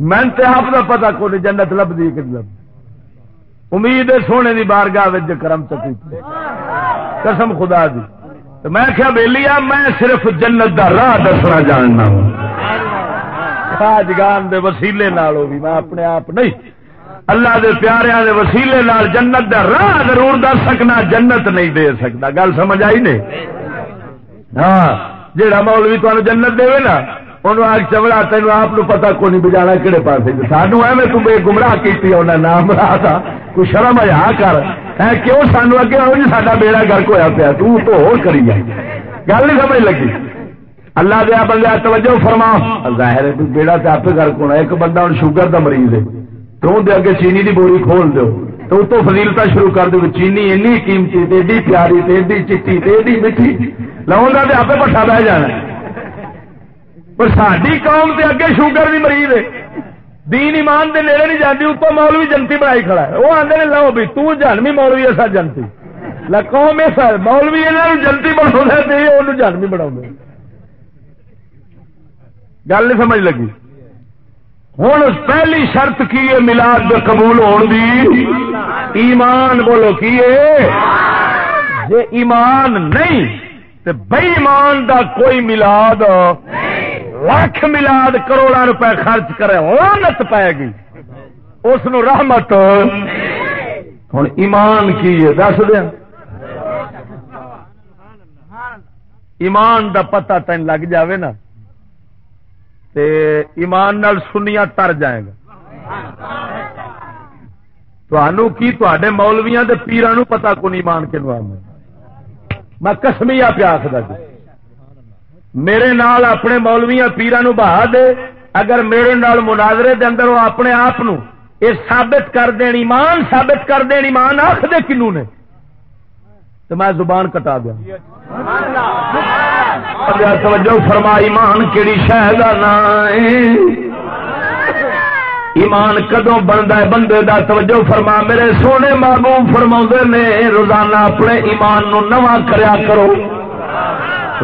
پھردا میں آپ کا پتا کو نہیں جنت لبھی کہ لب امید سونے کی بارگاہ کرم چکی قسم خدا دی۔ تو میں کیا بہلی آ میں صرف جنت دا راہ دسنا جاننا ہوں۔ جگان دے وسیلے نالوں بھی میں اپنے آپ نہیں۔ اللہ دے پیاریاں دے وسیلے نال جنت دا راہ ضرور دس سکنا، جنت نہیں دے سکتا۔ گل سمجھ آئی نہیں؟ ہاں جہاں مولوی تمہیں جنت دے نا انہوں آگ چمڑا تین آپ پتا کو نہیں بجانا کہڑے پاس سانو ایویں تم بے گمراہ کی نام رہا تھا کوئی شرم ہا کر ہے کیوں سانو اگے آؤ جی سا بیڑا گرک ہوا پیا تو ہو کری جائے گل نہیں سمجھ لگی اللہ دیا بندہ توجہ فرما ظاہر ہے بیڑا تو آپ گرک ہونا ایک بندہ ہوں شوگر کا مریض ہے تو دے اگے چینی کی بوری کھول دو تو اتو فضیلتا شروع کر دو چینی اینی قیمتی ایڈی پیاری ایڈی چیٹی ایڈی میٹھی لاؤں تو آپ پٹھا بہ جانا پر ساری قوم سے اگے شوگر بھی مریض ہے۔ دین ایمان دے نیڑے نہیں جاتی اتو مولوی جنتی بنائی کھڑا ہے۔ وہ آدھے لو بھی تو جانوی مولوی ایسا جنتی۔ قوم ایسا مولوی یہاں جنتی بنا جانوی بنا گل نہیں سمجھ لگی۔ ہوں پہلی شرط کی ہے ملاد قبول ہونے ایمان بولو کی جی ایمان نہیں تو بے ایمان دا کوئی ملاد لاکھ ملاد کروڑا روپے خرچ کرے لانت پائے گی۔ اس رحمت۔ ہوں ایمان کی ہے، دس دیا ایمان دا پتہ تین لگ جاوے نا۔ تے ایمان نال سنیا تر جائے گا تو کی تے مولویا کے پیران پتا کون ایمان کے نام میں کسمیا پیاس دا جی۔ میرے نال اپنے مولویا پیران بہا دے، اگر میرے نال مناظرے دے اندر وہ اپنے آپ یہ ثابت کر دین، ایمان ثابت کر دین، ایمان آخ دے کنو نے، تو میں زبان کٹا دیا۔ توجہ فرما، ایمان کہڑی شہر ایمان کدو بنتا ہے؟ بندے دا توجہ فرما، میرے سونے مانگو فرما نے، روزانہ اپنے ایمان نو نواں کریا کرو۔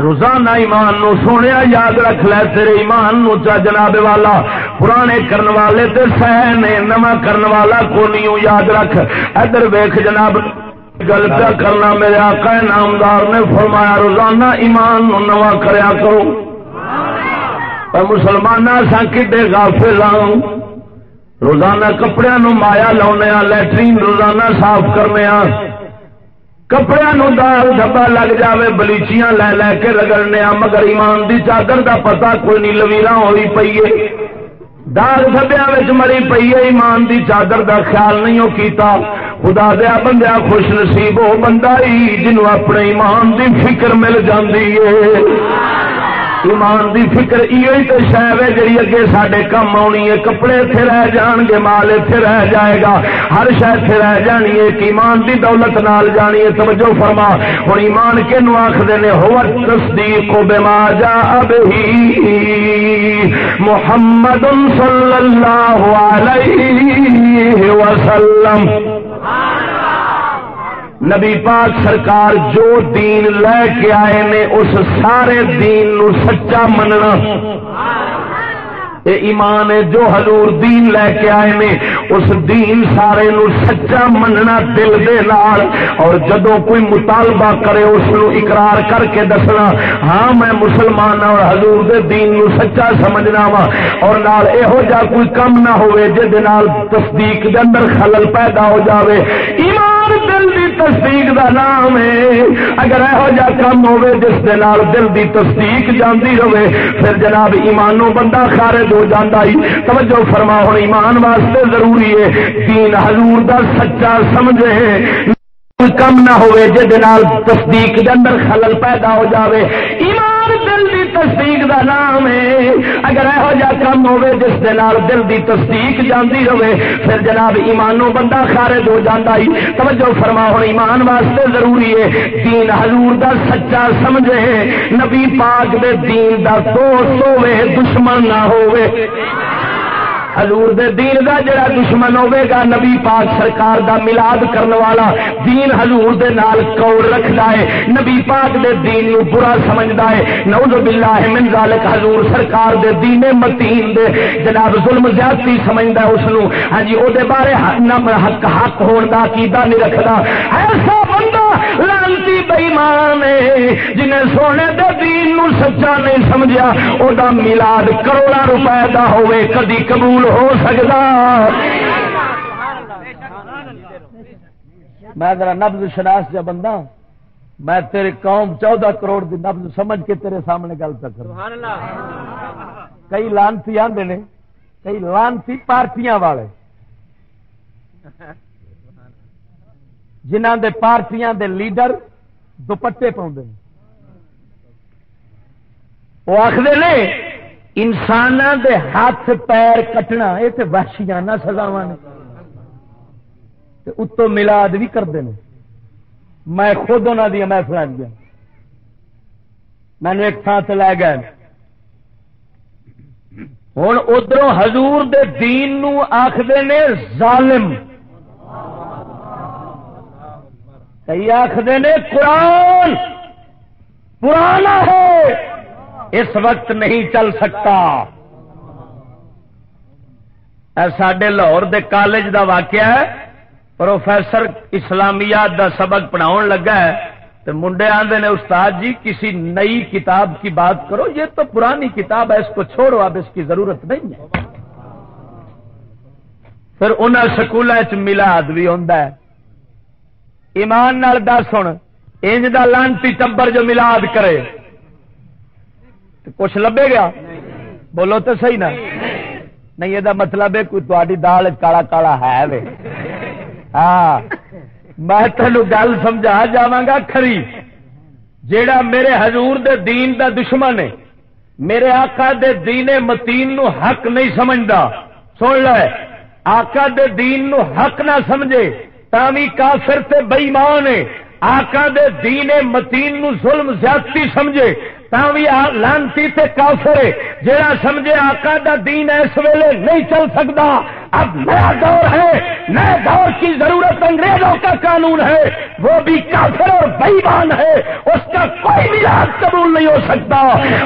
روزانہ ایمان نو سونے یاد رکھ لے، تیرے ایمان نو چا جناب والا، پرانے کرن والے تے سہ نے، نواں کرن والا کو یاد رکھ۔ ادھر ویخ جناب، گل کرنا میرے آقا نامدار نے فرمایا، روزانہ ایمان نو نواں کریا کرو۔ مسلمان سا کڈے غافل ہوں روزانہ کپڑے نو مایا لاؤنے لٹرین روزانہ صاف کرنے کپڑے نو دال دبا لگ جاوے، بلیچیاں لے لے کے رگڑنے مگر ایمان دی چادر دا پتہ کوئی نہیں لویرا ہوئی پیے دال دھبیا مری پی ایمان دی چادر دا خیال نہیں ہو کیتا۔ خدا دیا بندیا خوش نصیب وہ بندہ ہی جنوں اپنے ایمان دی فکر مل جاندی ہے۔ ایمان دی فکر یہ تو شاید ہے جی اگے سڈے کم آنی ہے۔ کپڑے اتنے رہ جان گے، مال اتنے رہ جائے گا۔ ہر شاید اتنے رہ جانی ہے۔ کہ ایمان دی دولت نال جانی ہے۔ توجہ فرما ہوں ایمان کے نو آخر نے؟ ہو تصدیق کو بے جا اب ہی محمد صلی اللہ علیہ وسلم۔ نبی پاک سرکار جو دین لے کے آئے نے اس سارے دین نو سچا مننا۔ اے ایمان ہے، جو حضور دین لے کے آئے نے، اس دین سارے نو سچا مننا دل دے لار اور جدو کوئی مطالبہ کرے، اس نو اقرار کر کے دسنا ہاں میں مسلمان ہاں اور حضور دے دین نو سچا سمجھنا وا اور نال ہو جا کوئی کم نہ ہوئے جے نال تصدیق دے اندر خلل پیدا ہو جاوے۔ ایمان دل دی تصدیق دا نام ہے۔ اگر یہو جا کم ہوئے، جس دے نال دل دی تصدیق جاندی رہے، پھر جناب ایمانوں بندہ خارج ہو جاتا ہی توجہ فرما ہوں ایمان واسطے ضروری ہے دین حضور دا سچا سمجھے۔ کم نہ ہوئے جال تصدیق اندر خلل پیدا ہو جاوے۔ ایمان دل دی تصدیق دا نام ہے۔ اگر یہو جا کم ہوے جس دے نال دل دی تصدیق جاندی رہے، پھر جناب ایمانوں بندہ خارج ہو جاندا ہی۔ توجہ فرما ہن ایمان واسطے ضروری ہے۔ دین حضور دا سچا سمجھے۔ نبی پاک دے دین دا دوست ہوے دشمن نہ ہوے حضور دے دین دا جڑا دشمن ہوے گا، نبی پاک سرکار دا ملاد کرن والا دین حضور دے نال کوڑ رکھدا ہے؟ نبی پاک دے دین نو برا سمجھدا ہے۔ نعوذ باللہ من ذالک حضور سرکار دے دین متین دے جناب ظلم زیادتی سمجھدا ہے اس نو۔ ہاں جی او دے بارے ہاں، حق حق ہون دا، عقیدہ نہیں رکھدا ایسا بندہ لعنتی بے ہے، جنہیں سونے دے دین نو سچا نہیں سمجھیا، او دا میلاد کروڑا روپے دا ہوے کدی قبول ہو سکتا میں ذرا نبز شناس جا بندہ، میں تیرے قوم چودہ کروڑ دی نبز سمجھ کے تیرے سامنے گل کر کئی لانتی آدھے نے، کئی لانتی پارٹیاں والے۔ جنہ دے پارٹیاں دے لیڈر دوپٹے پاؤں وہ آخر نے انسان دے ہاتھ پیر کٹنا یہ تو وحشیانہ سزاوا نے۔ اتو ملاد بھی کرتے ہیں میں خود انہوں دیا محفل گیا۔ مینو ایک تھان سے لے گئے۔ ہوں ادھر حضور دے دین نو آخر نے ظالم۔ کئی آخر نے، قرآن! پرانا ہے! اس وقت نہیں چل سکتا۔ سڈے لاہور دے کالج دا واقعہ ہے۔ پروفیسر اسلامیات دا سبق پڑھاؤ لگا ہے۔ تو منڈے آدھے نے، استاد جی کسی نئی کتاب کی بات کرو۔ یہ تو پرانی کتاب ہے، اس کو چھوڑو، اب اس کی ضرورت نہیں ہے۔ پھر ان سکول ملاد بھی ہوں ایمان نال دس ہوں انج دا لانتی ٹبر جو ملاد کرے۔ کچھ لبے گیا؟ بولو تو صحیح نا۔ نہیں، یہ مطلب ہے کوئی تاری دال کالا کالا ہے وے۔ ہاں میں تینوں گل سمجھا جا کھری۔ جیڑا میرے حضور دے دین دا دشمن ہے، میرے آقا دے دین متین نو حق نہیں سمجھتا سن لے، آقا دے دین نو حق نہ سمجھے۔ تاوی کافر تے بئیمان ہے۔ آقا دے دین متین نو ظلم زیادتی سمجھے۔ لانتی تے کافر جہاں سمجھے آقا دا دین اس ویلے نہیں چل سکتا اب نیا دور ہے۔ نئے دور کی ضرورت انگریزوں کا قانون ہے۔ وہ بھی کافر اور بےمان ہے۔ اس کا کوئی ملاج قبول نہیں ہو سکتا۔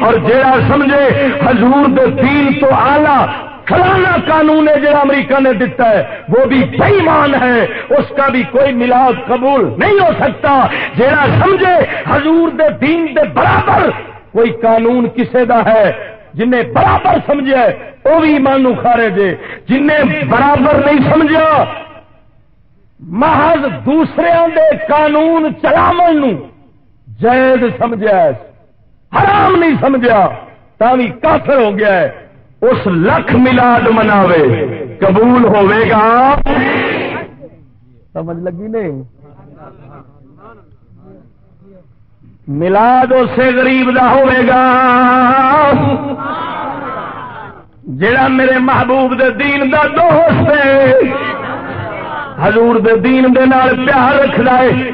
اور جہاں سمجھے، حضور دے دین تو آلہ فلانا قانون ہے جڑا امریکہ نے دیتا ہے، وہ بھی بےمان ہے۔ اس کا بھی کوئی ملاد قبول نہیں ہو سکتا۔ جہاں سمجھے، حضور دے دین دے برابر کوئی قانون کسے دا ہے، جنہیں برابر سمجھا وہ بھی ایمان کھارے دے۔ جنہیں برابر نہیں سمجھا، محض دوسرے دے قانون چلاو جائز سمجھا حرام نہیں سمجھا تھی کافر ہو گیا ہے۔ اس لکھ ملاد مناوے، قبول ہوے گا؟ سمجھ لگی نہیں؟ ملاد اسے غریب دا ہوئے گا۔ جڑا میرے محبوب دے دین دا دوست ہے، حضور دے دین دے نال پیار رکھدا ہے،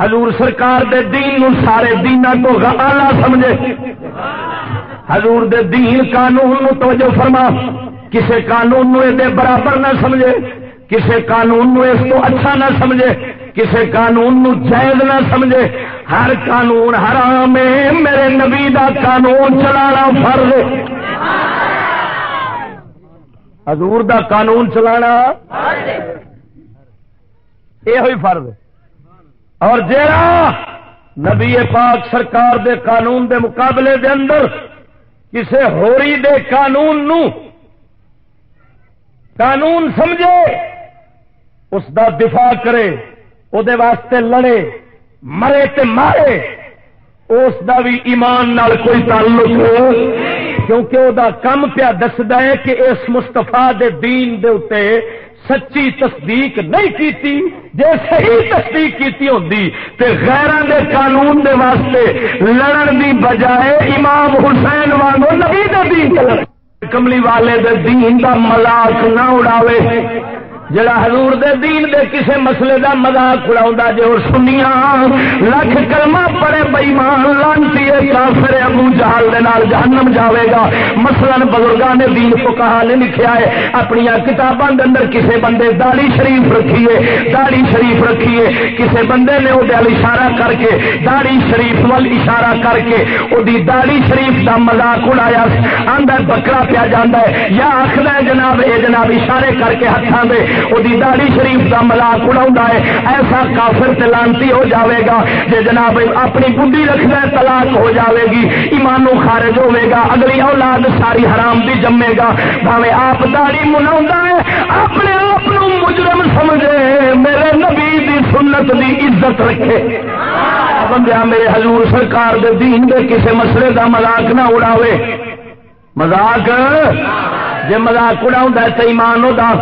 حضور سرکار دے دین نو سارے دینا تو آلہ سمجھے۔ حضور دے دین قانون نو توجہ فرما۔ کسے قانون نو دے برابر نہ سمجھے، کسے قانون نو اس تو اچھا نہ سمجھے، کسے قانون نو جائز نہ سمجھے۔ ہر قانون حرام ہے، میرے نبی دا قانون چلانا فرض حضور دا قانون چلانا یہ ہوئی فرض اور جیڑا نبی پاک سرکار دے قانون دے مقابلے دے اندر کسے ہوری دے قانون نو قانون سمجھے، اس دا دفاع کرے، او دے واسطے لڑے، مرے تے مارے، اس دا بھی ایمان نال کوئی تعلق کیونکہ او دا کم پیا دسدا ہے کہ اس مستفا دے دین دے اتے سچی تصدیق نہیں کیتی، جے صحیح تصدیق کیتی ہوندی، تے غیران دے قانون دے واسطے لڑن دی بجائے امام حسین وانگو نبی دے دین کملی والے دے دین دا ملاک نہ اڑاوے۔ جڑا حضور دے دین دے کسے مسئلے دا مذاق اڑاوندا جے اور سنیاں، لکھ کلمہ پڑے بے ایمان لانتی ہے کافر ابو جہل دے نال جہنم جاوے گا۔ مثلا بزرگاں نے دین کو کہا نے لکھیا ہے اپنی کتاباں دے اندر کسے بندے داڑھی شریف رکھی ہے داڑھی شریف رکھی ہے کسے بندے نے او دے اشارہ کر کے، داڑھی شریف ول اشارہ کر کے او دی داڑھی شریف دا مذاق اڑایا۔ اندر بکرا پیا جاندا ہے۔ یا آکھدا ہے، جناب، اے جناب، اشارے کر کے ہتھاں دے داڑی شریف کا ملاق اڑا ہے، ایسا کافر تلانتی ہو جاوے گا جی جناب اپنی گنڈی رکھنا طلاق ہو جاوے گی ایمانو خارج ہوے گا، اگلی اولاد ساری حرام بھی جمے گا۔ بھاوے آپ داڑی منا ہے، اپنے آپ مجرم سمجھے، میرے نبی دی سنت دی عزت رکھے۔ بندیا، میرے حضور سرکار دے دین دے کسے مسئلے دا مذاق نہ اڑاوے۔ مذاق؟ جی مذاق اڑا تو ایمان ہوتا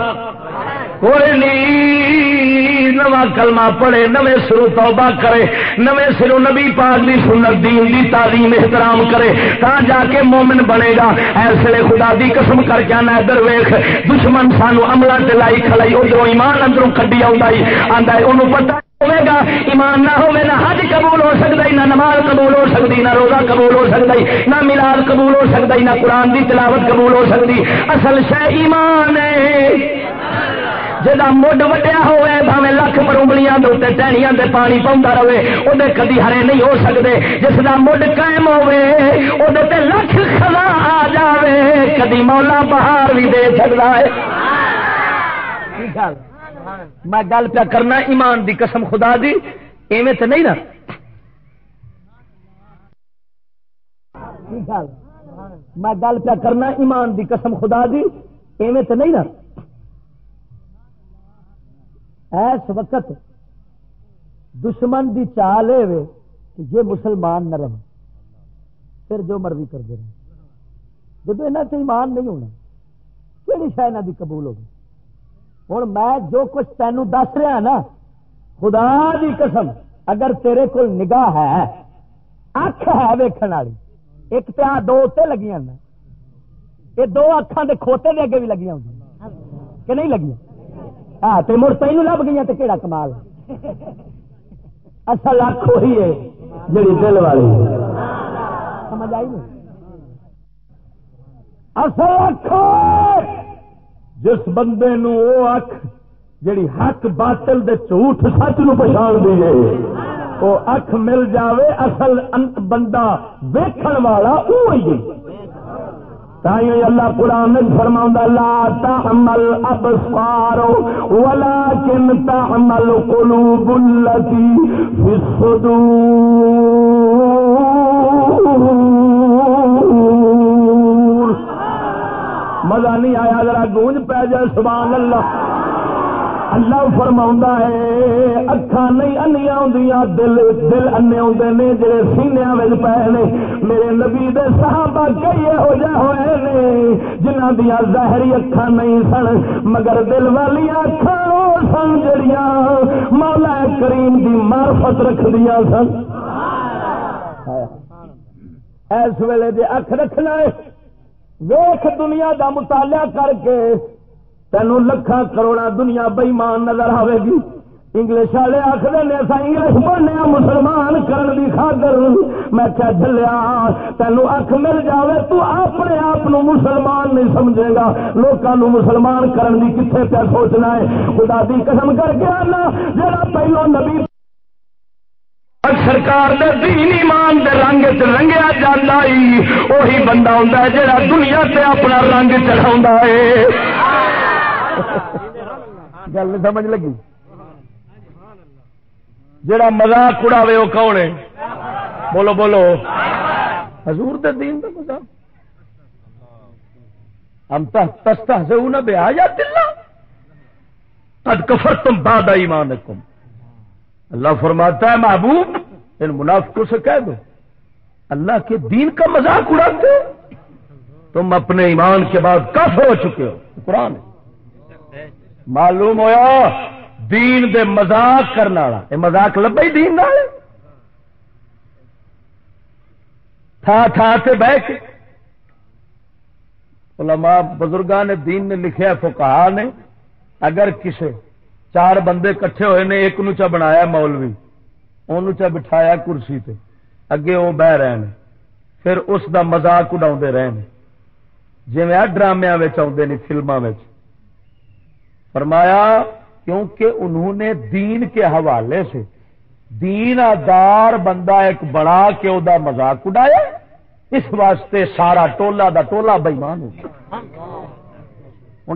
نواں کلمہ پڑھے، نویں سرو توبہ کرے، نویں سرو نبی پاک دی سنت دین دی تعلیم احترام کرے تا جا کے مومن بنے گا۔ ایسے خدا دی قسم کر کے آنا ادھر ویخ دشمن سانو عملہ چلائی کھلائی ادھر ایمان اندروں کڈی آتا ہے انہوں پتا ہوے گا، ایمان نہ ہوے نہ حج قبول ہو سکتا نہ نماز قبول ہو سکتی نہ روزہ قبول ہو سکتا نہ ملاد قبول ہو سکتا نہ قرآن کی تلاوت قبول ہو سکتی اصل شہ ایمان ہے جا مڈ وڈیا ہوئے بھاوے لکھ مرونگلیاں دے ٹہنیاں دے پانی پاؤں رہے وہ کدی ہرے نہیں ہو سکتے جس کا مڈ قائم ہوے وہ لکھ خلا آ جاوے۔ کدی مولا بہار بھی دے سکتا ہے۔ میں گل پیا کرنا ایمان دی قسم خدا دی ایویں تو نہیں نا؟ میں گل پیا کرنا ایمان دی قسم خدا دی ایویں تو نہیں نا؟ ایس وقت دشمن دی چال ہے کہ یہ مسلمان نہ رہے۔ پھر جو مرضی کر دے رہے۔ جب یہاں سے ایمان نہیں ہونا کہڑی شاید یہاں کی قبول ہوگی؟ ہوں میں جو کچھ تینوں دس رہا ہاں نا، خدا دی قسم، اگر تیرے کو نگاہ ہے، اکھ ہے ویکن والی۔ ایک تو دو لگی یہ دو اکھان کے کھوتے دے اگے بھی لگی ہوں کہ نہیں لگی ہاں تو مڑ تین لب گئی تو کہڑا کمال؟ اصل اکھ وہی ہے جی دل والی سمجھ آئی نہیں؟ اصل اکھ جس بندے نو او اکھ جڑی حق باطل دے جھوٹ سچ نو پچھان دی ہے۔ وہ اکھ مل جاوے اصل انت بندہ ویکھن والا وہی تائیں اللہ قرآن فرما لا تحمل ابصار ولكن تحمل قلوب التي في الصدور۔ مزہ نہیں آیا، ذرا گونج پہ جائے، سبحان اللہ۔ اللہ فرما ہے اکھان نہیں انیا ہوں دل دل انے آتے نے، جڑے سینیا پے نے، میرے نبی دے صحابہ کئی ہو جا ہوئے نے جنہ دیا ظاہری اکھان نہیں سن، مگر دل والی اکھان سن جڑیاں مولا کریم دی معرفت رکھ دیا سن۔ اس ویلے جی اکھ رکھنا ہے ویخ دنیا دا مطالعہ کر کے تینوں لکھان کروڑا دنیا بئیمان نظر آئے گی۔ انگلش والے آخر نے انگلش بننے مسلمان کرن دی خاطر۔ میں کیا چلیا تینوں اکھ مل جاوے، تو اپنے آپ مسلمان نہیں سمجھے گا۔ لوگوں مسلمان کرن دی کتنے پہ سوچنا ہے؟ خدا دی قسم کر کے آنا جا پہلو نبی سرکار دے دین ایمان دے رنگ چ رنگیا جانا وہی بندہ ہوں جا دنیا تے اپنا رنگ چڑھا ہے۔ گل نہیں سمجھ لگی۔ جڑا مزاق اڑاوے وہ کون ہے؟ بولو بولو۔ حضور دے دین دا مزاق ہم تستا سے نہ بے آیا دلہ قد کفر تم باد ایمانکم۔ اللہ فرماتا ہے، محبوب، ان منافقوں سے کہہ دو۔ اللہ کے دین کا مذاق اڑاتے تم اپنے ایمان کے بعد کافر ہو چکے ہو۔ قرآن ہے۔ معلوم ہوا دین دے مذاق کرنا یہ مذاق لبا ہی دین نال؟ تھا تھا سے بہ کے۔ علماء بزرگان نے دین نے لکھیا فکا نے۔ اگر کسے چار بندے کٹھے ہوئے نے، ایک نو چا بنایا مولوی ان چا بٹھایا کرسی تے۔ اگے وہ بہ رہے ہیں پھر اس دا مزاق اڈا رہے ہیں جی ڈرامیا آدھے فلموں فرمایا، کیونکہ انہوں نے دین کے حوالے سے دین دار بندہ ایک بڑا کے وہ مزاق اڈایا، اس واسطے سارا ٹولا دا ٹولا بئیمان ہوں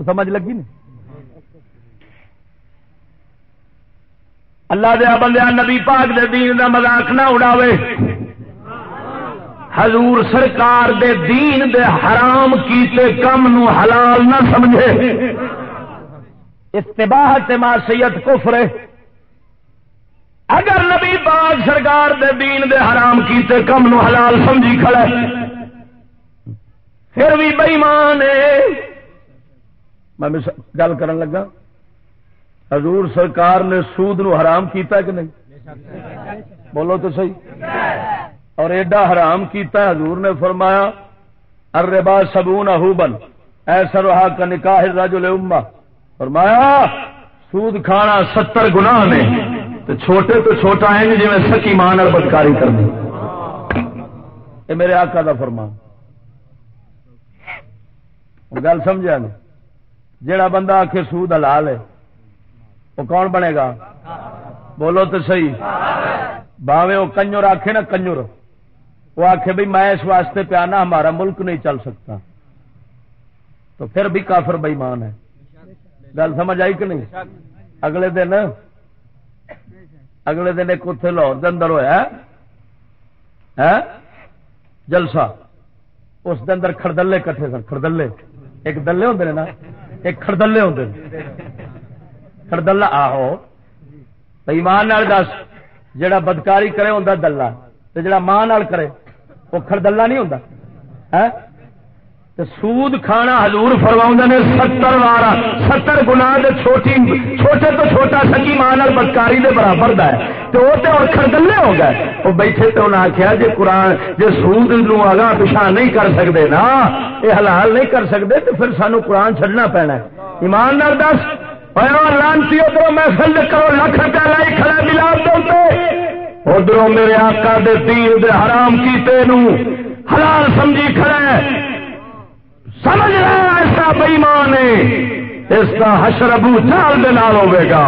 سمجھ لگی نا؟ اللہ دیا بندیا نبی پاک دے دین دا مذاق نہ اڑاوے حضور سرکار دے دین دے حرام کیتے کم نو حلال نہ سمجھے۔ استباہت معصیت کفر اگر نبی پاک سرکار دے دین دے حرام کیتے کم نو حلال سمجھی کھڑا پھر بھی بئیمان میں گل کرن لگا، حضور سرکار نے سود نو حرام کیتا کہ نہیں؟ بولو تو صحیح۔ اور ایڈا حرام کیتا حضور نے فرمایا اربا سبون اہوبن ایسا رہا کا نکاح رجل اما فرمایا، سود کھانا ستر گنا نے تو چھوٹے تو چھوٹا ہے جی میں سکی مان بدکاری کرنی۔ یہ میرے آقا دا فرمان۔ گل سمجھا جی؟ نہیں جڑا بندہ آخ سود حلال ہے وہ کون بنے گا؟ بولو تو صحیح۔ باوے وہ کنجر آخے نا کنجر۔ وہ آخے بھائی میں اس واسطے پیانا، ہمارا ملک نہیں چل سکتا۔ تو پھر بھی کافر بئیمان ہے۔ گل سمجھ آئی کہ نہیں؟ اگلے دن اگلے دن ایک اتنے لاہور اندر ہوا جلسہ۔ اس اندر خردلے کٹھے سن خردلے ایک دلے ہوں نا، ایک خردلے ہوں خردلہ آہو۔ ایمان دس جڑا بدکاری کرے ہوں دلہ جڑا ماں کرے، وہ خردلہ نہیں ہوں سود کھانا حضور فرما نے ستر وار ستر گنا چھوٹی، چھوٹے تو چھوٹا سکی ماں بدکاری دے برابر دا ہے۔ تو وہ تو اور خردلے ہو گئے۔ وہ بیٹھے تو انہیں آخیا جی قرآن جی سود نو آگاہ پچھا نہیں کر سکتے نا یہ حلال نہیں کر سکتے تو پھر سانو قرآن چڈنا پینا ایمان نال دس۔ لانسی ادھر محفل کرو لکھ روپیہ لائی کھڑا ملاد دے ادھر میرے آقا دے تیر دے حرام کیتے نو، حلال سمجھی کھڑا ہے۔ سمجھ رہا ایسا بئیمان ہے؟ اس کا حشر ابو چال دے نال ہوے گا۔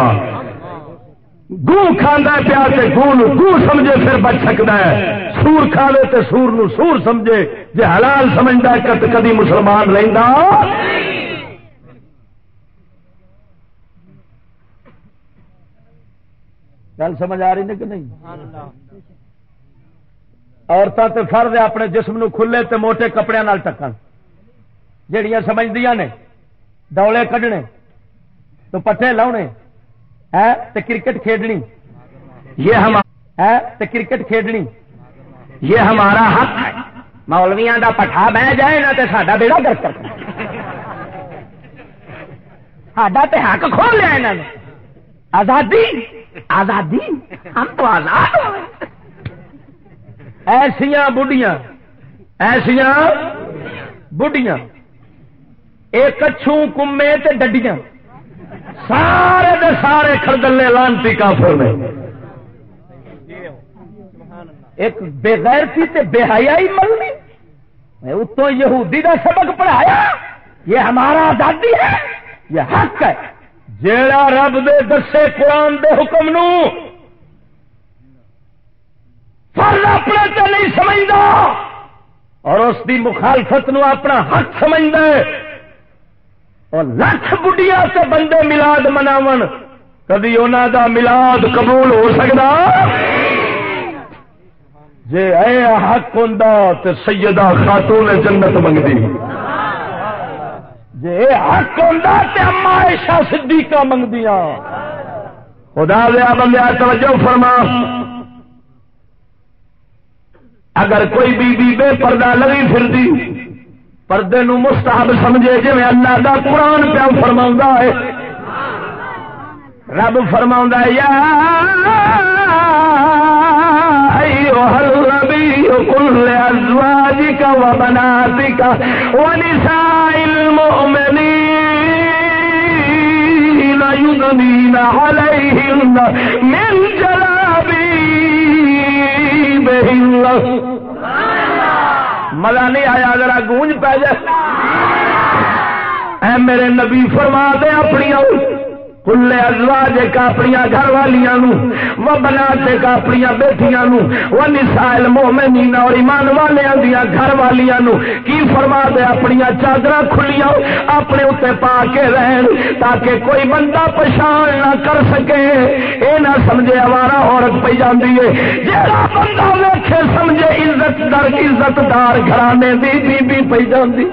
گو کھانا پیا تے گو نو گو سمجھے پھر بچ سکتا ہے۔ سور کھاوے تے سور نو سور سمجھے۔ جے حلال سمجھتا ہے کدی مسلمان رہندا؟ گل سمجھ آ رہی کہ نہیں؟ عورتوں تے فرد اپنے جسم نو کھلے تے موٹے کپڑے نال ٹکن۔ جہیا سمجھدیا نے ڈولے کڈنے تو پٹھے لاؤنے تے کرکٹ کھیڈنی۔ یہ ہم کرکٹ کھیڈنی۔ یہ ہمارا حق ہے۔ مولویا کا پٹھا بہ جائے نا تو ساڈا بیڑا گرک کر ساڈا تے حق کھول لیا یہاں آزادی آزادی، ہم تو آزاد ایسیا بڑھیا ایسیا بڑھیاں ایک کچھو کمے تے ڈڈیاں۔ سارے دے سارے خردلے لانتی کافر نے۔ ایک بےغیرتی تے بے حیائی ملنی۔ اتوں یہودی کا سبق پڑھایا۔ یہ ہمارا آزادی ہے۔ یہ حق ہے۔ جیڑا رب دے دسے قرآن دے حکم نو فرض اپنے تے نہیں سمجھتا اور اس دی مخالفت نو اپنا حق سمجھتا ہے۔ اور لکھ بڑھیا سے بندے ملاد مناو کدی انہوں دا ملاد قبول ہو سکتا؟ جی اے حق ہوں تو سیدہ خاتون جنت منگتی جی حق ہوں تو اما ایشا صدیقہ منگدیا خدا دیا بندہ توجہ فرما۔ اگر کوئی بی بی بے پردہ لگی پھر دی پردے نو مستحب سمجھے جی اللہ دا قرآن پیا فرما ہے۔ رب فرما یا النبي قل لأزواجك وبناتك ونساء المؤمنين يدنين عليهن من جلابيبهن مزہ نہیں آیا ذرا گونج پی جائے اے میرے نبی فرما دے اپنی کلے ازواج کا اپنی گھر والیاں وہ بنا کا اپنی بیٹیاں وہ نسائل مومنین اور ایمان والے دیا گھر والیاں کی فرما دے اپنی چادر کھلیاں اپنے اتنے پا کے رہن تاکہ کوئی بندہ پچھان نہ کر سکے۔ اے نہ سمجھے ہمارا عورت پی جاتی ہے۔ جہاں بندہ ویکھے سمجھے عزت در عزت دار گھرانے دی بی بی پی جاتی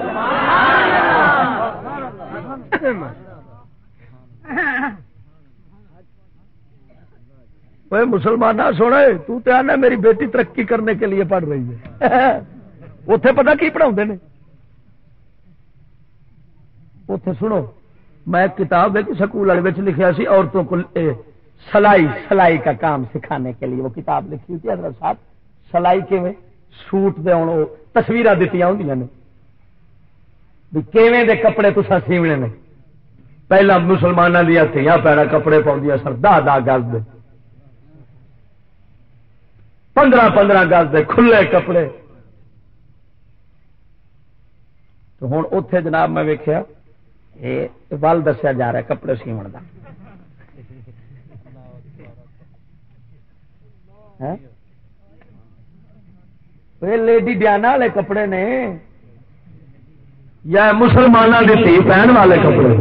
مسلمان سونا تو تے آنا میری بیٹی ترقی کرنے کے لیے پڑھ رہی ہے۔ اتے پتا کی پڑھا نے؟ اتے سنو، میں کتاب سکول والے لکھا سی، عورتوں کو سلائی سلائی کا کام سکھانے کے لیے وہ کتاب لکھی تھی، حضرت صاحب۔ سلائی کے سوٹ دے تصویر دیتی ہوں دے کپڑے تو سیونے نے؟ پہلا مسلمانوں دیا تھیا پیڑا کپڑے پاؤں سر دہ دہ گز دے۔ پندرہ پندرہ گز دے کھلے کپڑے۔ تو ہوں اتے جناب میں ویکیا ول دسیا جا رہا ہے کپڑے سیون کا ہاں؟ لیڈی ڈیانا والے کپڑے نے، یا مسلمانوں کی تھی پہن والے کپڑے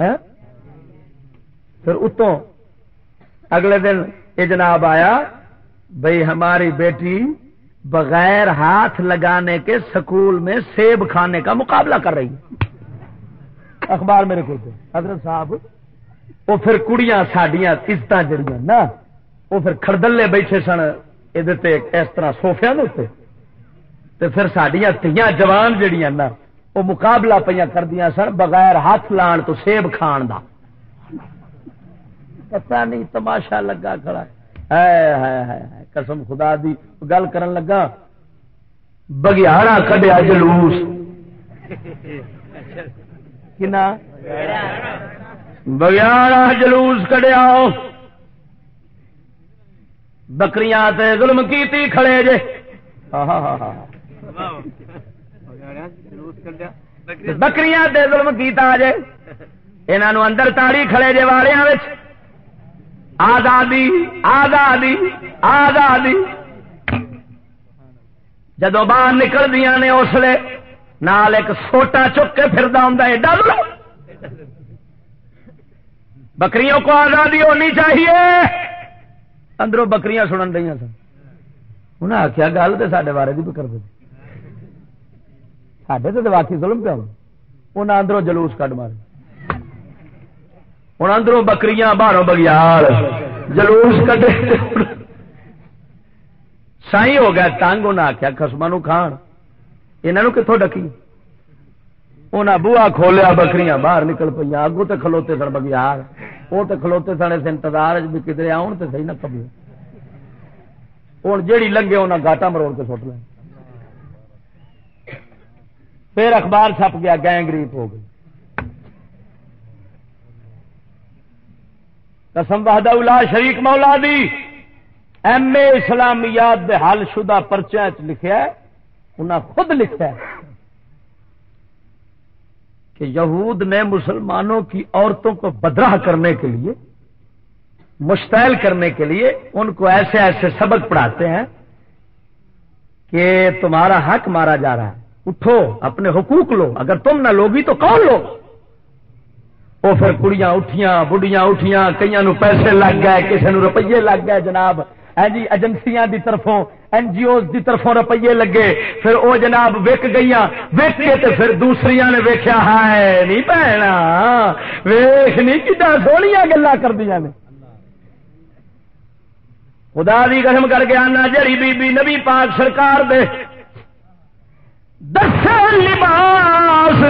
ہاں؟ پھر اتوں اگلے دن یہ جناب آیا بھائی ہماری بیٹی بغیر ہاتھ لگانے کے سکول میں سیب کھانے کا مقابلہ کر رہی ہے۔ اخبار میرے کو حضرت صاحب، وہ پھر کڑیاں ساڈیاں عزت جڑیاں نا، وہ پھر کھڑدلے بیٹھے سن یہ اس طرح سوفیا پھر سڈیا تیاں جوان جڑیاں نا، وہ مقابلہ پہ کردیا سن بغیر ہاتھ لان تو سیب کھان دا۔ پتا نہیں، تماشا لگا کھڑا ہے۔ قسم خدا دی، گل کرن لگا۔ بگیارا کڈیا جلوس۔ کنا؟ بگیارا جلوس کڈیا۔ بکریاں تے ظلم کیتی کھڑے جے۔ بکریاں تے ظلم کیتا جے۔ انہوں اندر تاڑی کھڑے جے والیاں وچ۔ آزادی آزادی آزادی۔ جدو باہر نکل دیا نے اس لیے نال ایک سوٹا چک کے پھر ہوں ڈر۔ بکریوں کو آزادی ہونی چاہیے۔ اندروں بکریاں سنن دیا سن۔ انہیں آخیا گل تو سارے بارے بھی کر دیں سڈے تو واقعی ظلم پہ انہیں اندروں جلوس کٹ مارے۔ ہوں اندروں بکریاں باہروں بگیار جلوس کٹے سائی ہو گیا تنگ انہیں آخیا خسما کھان یہ کتوں ڈکی انہیں بوا کھولیا بکریاں باہر نکل پہ اگو تو کھلوتے سن بگیار وہ تو کھلوتے سن اس انتظار بھی کدھر آن تو صحیح نہ کبھی ہوں جیڑی لنگے انہیں گاٹا مروڑ کے سٹ لیں پھر اخبار چھپ گیا گینگ ریپ ہو گئی قسم وحدہ الا شریک مولا دی۔ ایم اے اسلامیات دے حل شدہ پرچا چ لکھا انہیں خود لکھا ہے کہ یہود نے مسلمانوں کی عورتوں کو بدراہ کرنے کے لیے، مشتعل کرنے کے لیے ان کو ایسے ایسے سبق پڑھاتے ہیں کہ تمہارا حق مارا جا رہا ہے۔ اٹھو، اپنے حقوق لو۔ اگر تم نہ لوگی تو کون لو وہ پھر کڑیاں اٹھیاں بڑھیاں اٹھیاں کئی نو پیسے لگ گئے کسی نو روپیے لگ گئے جناب۔ ہاں جی ایجنسیاں دی طرفوں این جی اوز دی طرفوں روپیے لگے۔ پھر او جناب وک گئی وک کے تے پھر دوسری نے ویکیا ہے نہیں پینا ویخ نہیں کتا سویا گلا کر دیا نے۔ خدا دی قسم کر کے آنا، جڑی بی بی نبی پاک سرکار دے دس لباس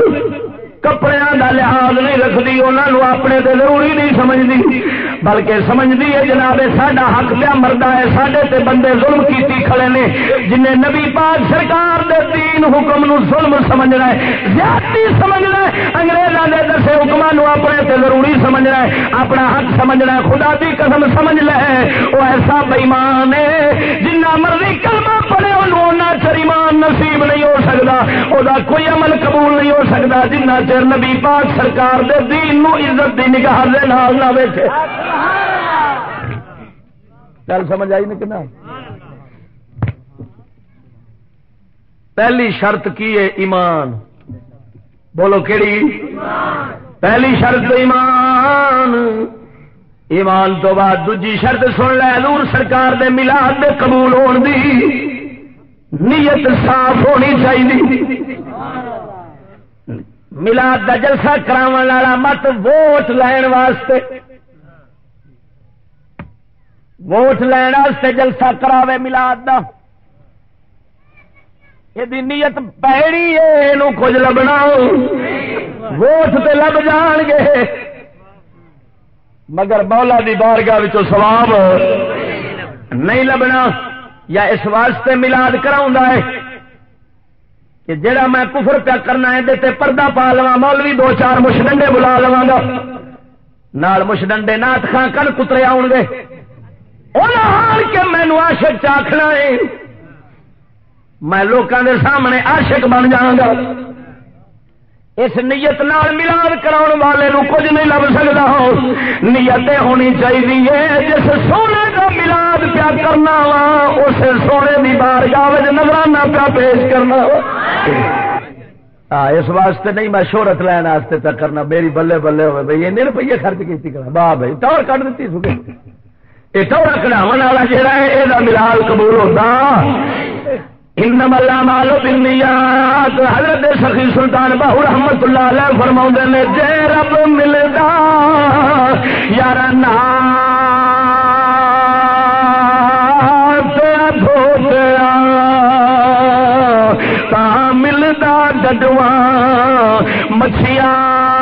کپڑے کا لحاظ نہیں رکھتی انہوں اپنے تو ضروری نہیں سمجھتی بلکہ سمجھتی ہے جناب، ساڈا حق پیا مرد ہے سڈے تے بندے ظلم کیتی کھڑے نے۔ جن نبی پاک سرکار دے تین حکم نو ظلم سمجھنا ہے، زیادتی سمجھنا ہے انگریزوں کے دسے حکم اپنے تے ضروری سمجھنا ہے۔ اپنا حق سمجھنا ہے، خدا دی قسم سمجھ لے۔ وہ ایسا بےمان ہے، جنہ مرضی کلمہ پڑے انہوں چریمان نصیب نہیں ہو سکتا وہ کوئی عمل قبول نہیں ہو سکتا جنہ چر نبی پاک سرکار دے دین نو عزت دی نگاہ دے نال نہ ویکھے۔ گل سمجھ آئی نہیں کہ پہلی شرط کی ہے ایمان؟ بولو کیڑی؟ پہلی شرط ایمان۔ ایمان تو بعد دجی شرط سن لے نور سرکار دے ملاد دے قبول ہون دی۔ نیت صاف ہونی چاہیے ملاد کا جلسہ کرا والا مت ووٹ لین واسطے۔ ووٹ لین واسطے جلسہ کراوے ملاد کا یہ نیت پیڑی ہے یہ کچھ لبنا۔ ووٹ تے لب جان گے۔ مگر مولا دی بارگاہ سواب نہیں لبنا، یا اس واسطے ملاد کرا ہے۔ کہ جڑا میں کفر پیا کرنا ہے تے پردہ پا لوا مولوی دو چار مشڈنڈے بلا لوا گا۔ نال مشڈنڈے نات خان کن کترے آؤ گے؟ ہار کے مینو آشک چاخنا ہے۔ میں لوگوں کے سامنے آشک بن جاگا اس نیت نال ملاد کراؤ والے نو کچھ نہیں لب سکتا ہو۔ نیت ہونی چاہیے جس سونے کا ملاد پیا کرنا وا، اس سونے کی بار گاہ نظرانہ پیا پیش کرنا اس واسطے نہیں میں شہرت لین واسطے پیا کرنا۔ میری بلے بلے ہوئے بھائی این روپیے خرچ کی کرنا۔ واہ بھائی ٹور کٹ دیتی سکے۔ یہ ٹور کڑاو والا جہاں ہے یہ ملاد قبول ہوتا انما الاعمال بالنیات حضرت سخی سلطان باہو رحمت اللہ علیہ فرماؤں نے، جے رب ملدا یار نا تا ملدا ڈڈواں مچھیاں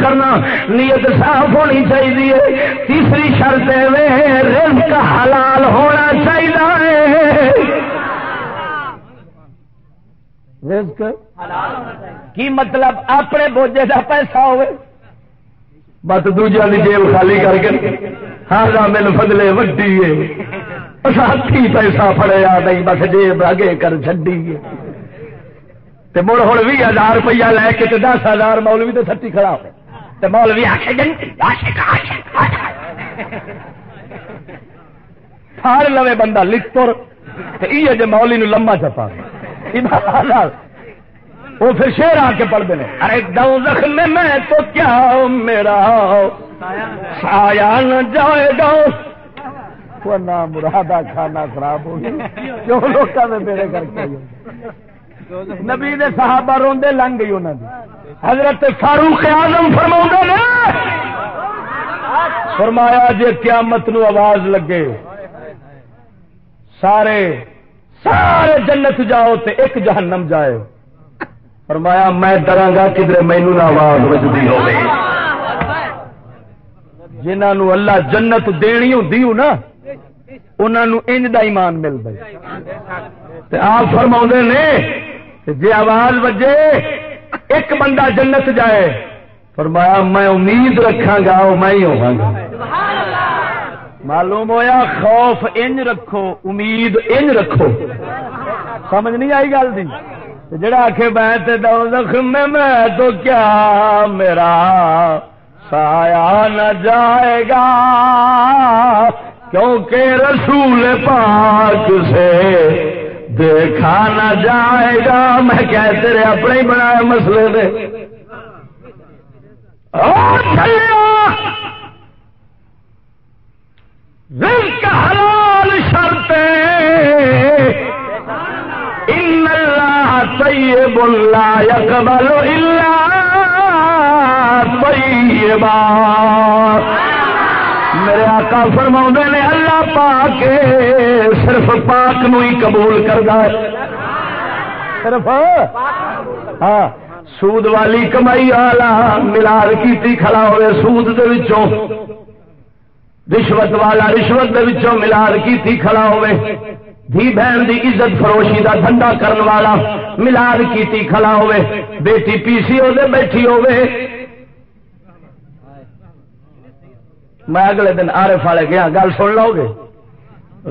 کرنا، نیت صاف ہونی چاہیے۔ تیسری شرط رزق حلال ہونا چاہیے۔ رزق؟ کی مطلب؟ اپنے بوجھے کا پیسہ ہوئے۔ بس دوجا کی جیب خالی کر کے ہاں مل فضلے وڈی ہاتھی پیسہ فڑیا نہیں، بس جیب اگے کر چڈی تے مڑ ہوں بھی ہزار روپیہ لے کے دس ہزار مولوی تو سچی کھڑا ہو مولوی سار لوے بندہ لکھ تر۔ یہ جی مولی نو لما چپا۔ وہ پھر شیر آ کے پڑھتے ہیں۔ ارے دو زخم میں تو کیا میرا؟ سایا نہ جائے گا۔ مرادہ کھانا خراب ہو گیا۔ کیوں لوگوں نے میرے کر کے نبی نے صحابہ روندے لنگ گئی انہوں نے حضرت فاروق آزم فرما نے، فرمایا جی قیامت نو آواز لگے، سارے سارے جنت جاؤ تے ایک جہنم جائے۔ فرمایا، میں ڈرا گا کدھر مینو نہ آواز بجتی ہو جنہوں اللہ جنت دینی ہوں نا انہوں انج دا ایمان مل گئی آپ فرما نے جی آواز بجے ایک بندہ جنت جائے۔ فرمایا، میں امید رکھا گا وہ میں ہی ہوا گا۔ معلوم ہویا، خوف انج رکھو، امید انج رکھو۔ سمجھ نہیں آئی گل دی؟ جڑا آخ میں دو زخم میں تو کیا میرا سایہ نہ جائے گا؟ کیونکہ رسول پاک سے دیکھا نہ جائے گا۔ میں کیا تیرے اپنے ہی بنایا مسئلے دے۔ رزق حلال شرط ان اللہ طیب لا يقبل الا طیبا میرے آقا فرما نے، اللہ پاک صرف پاک نو ہی قبول کر صرف؟ ہاں۔ سود والی کمائی والا ملال کی کھڑا ہوئے سود دے وچوں۔ رشوت والا رشوت دے وچوں ملال کی کھڑا ہوئے۔ دھی بہن دی عزت فروشی دا دھندا کرن والا ملال کی کھڑا ہوئے، بیٹی پی سی او دے بیٹھی ہوئے۔ میں اگلے دن آر والے گیا، گل سن لو گے۔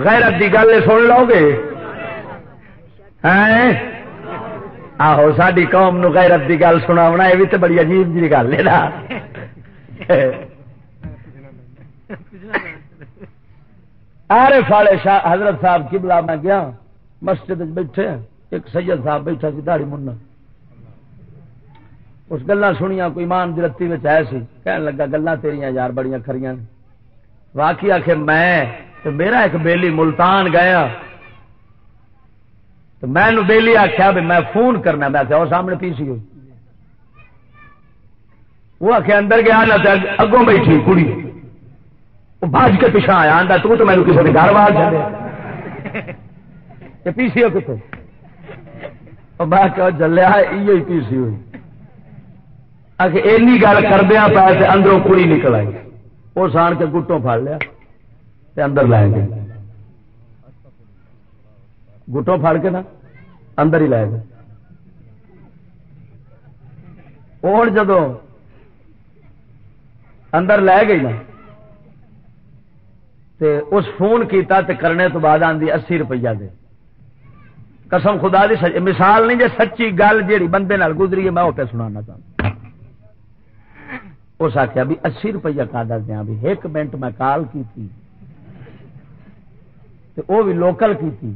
غیرت دی گل سن لو گے۔ آہو ساری قوم نو غیرت دی گل سنا یہ بھی تو بڑی عجیب جی گل ہے نا۔ آرے فالے شاہ حضرت صاحب کبلا میں گیا، مسجد بیٹھے، ایک سید صاحب بیٹھا سی داڑی منا اس گلا سنیا کوئی مان درتی میں آئے سی کہنے لگا گلا تیریا یار بڑی کھڑی واقعی آخ میں تو میرا ایک بیلی ملتان گیا۔ تو میں بیلی آخیا بھی میں فون کرنا میں آخیا وہ سامنے پی سی ہوئی۔ وہ آخیا اندر گیا نہ اگوں بیٹھی، کڑی۔ بج کے پیچھا آیا آدھا تو تو مینو کسی نے گھر بار جائے پی ہو کتنے میں جلیا یہ پی سی ہوئی۔ اینی گل کردیا پائے اندروں کڑی نکل آئی۔ وہ سان کے گٹوں پڑ لیا اندر لے گئے۔ گٹوں پڑ کے نا، اندر ہی لے گئے۔ اور جدو اندر لے گئی نا تے اس فون کیتا تے کرنے تو بعد آدھی اسی روپیہ دے۔ قسم خدا دی سچ... مثال نہیں جی سچی گل جیڑی بندے نال گزری ہے میں وہ سنانا چاہتا اس آخیا بھی اسی روپیہ کا دیا بھی۔ ایک منٹ میں کال کی تھی وہ بھی لوکل کی تھی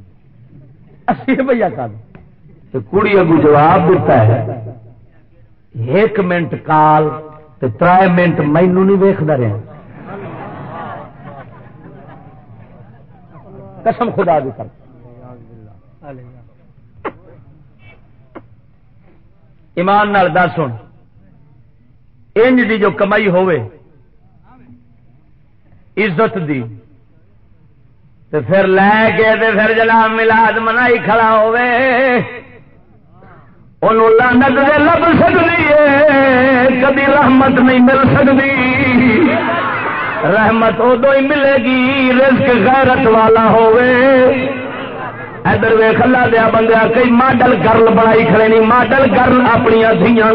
اسی روپیہ کا کڑی اگو جواب دیتا ہے۔ ایک منٹ کال تر منٹ مینو نہیں ویکتا رہا قسم خدا دی کر ایمان نال دس ہوں انج دی جو کمائی ہوئے عزت دی۔ تو پھر لے کے تے پھر جناب ملاد منائی کھڑا ہوئے لانت لب سکتی ہے کبھی رحمت نہیں مل سکتی رحمت ادو ہی ملے گی، رزق غیرت والا ہوئے ادھر ویخ اللہ دیا بندہ کئی ماڈل گرل بنائی کھڑے نہیں ماڈل گرل اپنی دھیاں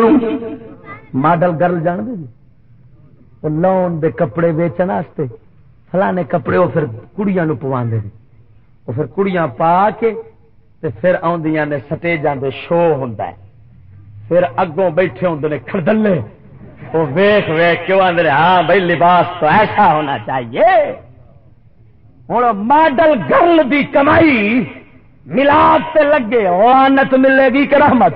ماڈل گرل جان دے جی؟ لون دے کپڑے ویچن واسطے فلانے کپڑے وہ پھر کڑیاں پوا دے جی۔ وہ پھر کڑیاں پا کے تے پھر آدیاں نے سٹیجاں دے شو ہوں پھر اگوں بیٹھے ہوں نے کھردلے وہ ویخ ویخ کیوں آدھے ہاں بھائی، لباس تو ایسا ہونا چاہیے۔ ہوں، ماڈل گرل دی کمائی ملاد سے لگے آنت ملے گی کہ رحمت۔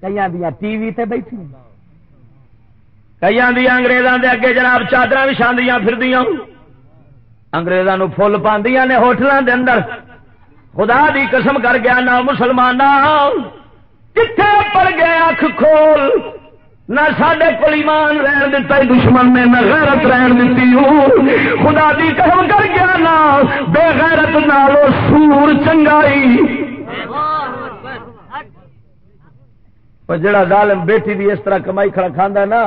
کئی دیا ٹی وی تے بیٹھی کئی دیا انگریزوں دے اگے جناب چادر بچھا پھر اگریزوں فل پاندیاں نے ہوٹلوں دے اندر۔ خدا دی قسم کر گیا نہ مسلمان کتنے پڑ گئے اکھ کھول، نہ سڈے کو ایمان رہن دتا دشمن نے، نہ غیرت رہن دیتی ہوں خدا دی قسم کر گیا نہ بے غیرت نالو سور چنگائی۔ جڑا ظالم بیٹی دی اس طرح کمائی کھڑا کھانا نا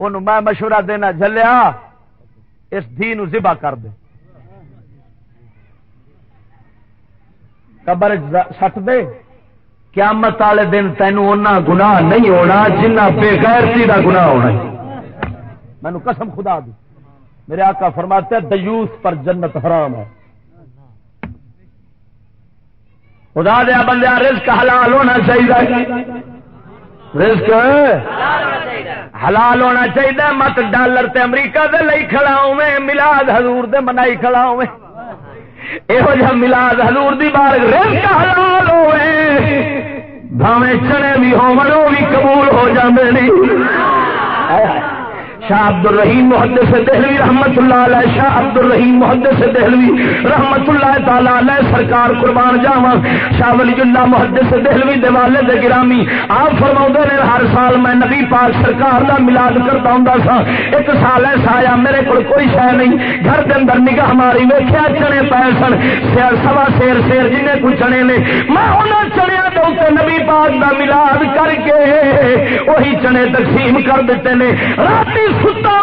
ان میں مشورہ دینا جلیا اس دھی ذبح کر دے۔ قبر سٹ دے۔ قیامت والے دن تینوں اُنہ گناہ نہیں ہونا، جنہ بے غیرتی کا گناہ ہونا مینو قسم خدا دی۔ میرے آقا فرماتے دیوس پر جنت حرام ہے۔ خدا دیا بندے رزق حلال ہونا چاہیے۔ رزق؟ حلال ہونا چاہیے، مت ڈالر تے امریکہ دے لئی کھڑا میں ملاد حضور دے منائی کھڑا میں یہو جہ ملاد حضور دی بار، رزق حلال ہوئے بھاوے چنے بھی ہو بھی قبول ہو جاندے نہیں۔ شاہ عبد الرحیم محدث دہلوی رحمت اللہ علیہ، شاہ عبد الرحیم محدث دہلوی رحمت اللہ تعالی علیہ، سرکار قربان جاوا شاہ ولی اللہ محدث دہلوی دے والد گرامی۔ آپ فرماؤں نے ہر سال میں نبی پاک سرکار دا ملاد کرتا ہوں سا ایک سال ایسا آیا، میرے کو کوئی شہ نہیں۔ گھر کے اندر نگاہ ماری ویکیا چنے پائے سن۔ سیر، سوا سیر سیر جن کو چنے نے۔ میں انہوں چنیا تو نبی پاک دا ملاد کر کے وہی چنے تقسیم کر دیتے نے۔ راتی ستا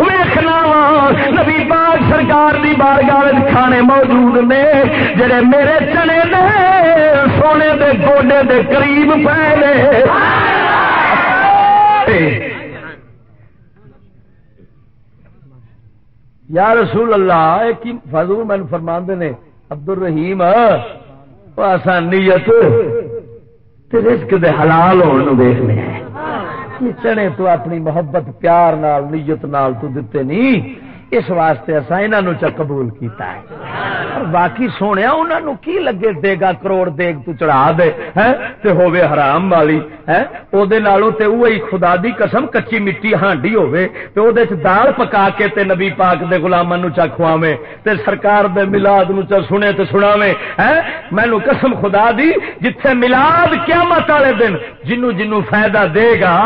ویخنا وا۔ نبی پاک سرکار دی بارگاہ کھانے موجود نے، جڑے میرے چنے نے سونے دے گوڈے دے قریب پے نے۔ یا رسول اللہ ایک فضول میں فرما نے عبد الرحیم آسان نیت رزق دے حلال ہونے دیکھنے ہیں۔ چنے تو اپنی محبت پیار نال نیت نال تو دیتے نہیں۔ اس واسطے اصا انہوں چ قبول کیتا ہے۔ اور باقی سونے انہوں کی لگے دے گا کروڑ دیگ تو چڑھا دے تے ہووے حرام والی او دے نالوں تے وہی خدا دی قسم کچی مٹی ہانڈی ہووے، تے او دے چ دال پکا کے تے نبی پاک دے غلاماں نو چا کھواویں تے سرکار دے میلاد نو چا سنے تے سناویں ہیں مینوں قسم خدا دی، جتھے میلاد قیامت والے دن جنوں جنوں فائدہ دے گا،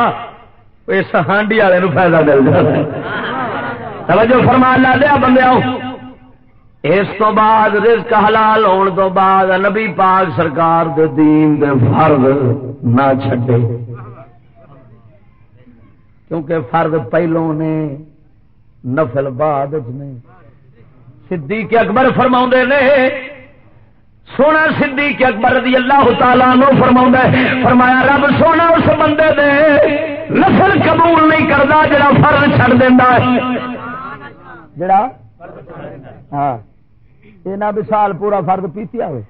اس ہانڈی والے نو فائدہ مل جائے توجہ فرما لا دیا بندے اس تو بعد رزق حلال ہون تو بعد نبی پاک سرکار دے دین دے فرض نہ چھڈے۔ کیونکہ فرض پہلوں نے، نفل بعد نے۔ صدیق اکبر فرما نے، سونا صدیق اکبر رضی اللہ تعالیٰ نو فرما فرمایا رب سونا اس بندے دے نفل قبول نہیں کرتا جڑا فرض چھڑ دینا ہے۔ جڑا؟ ہاں۔ یہ بسال پورا فرد پیتی آئے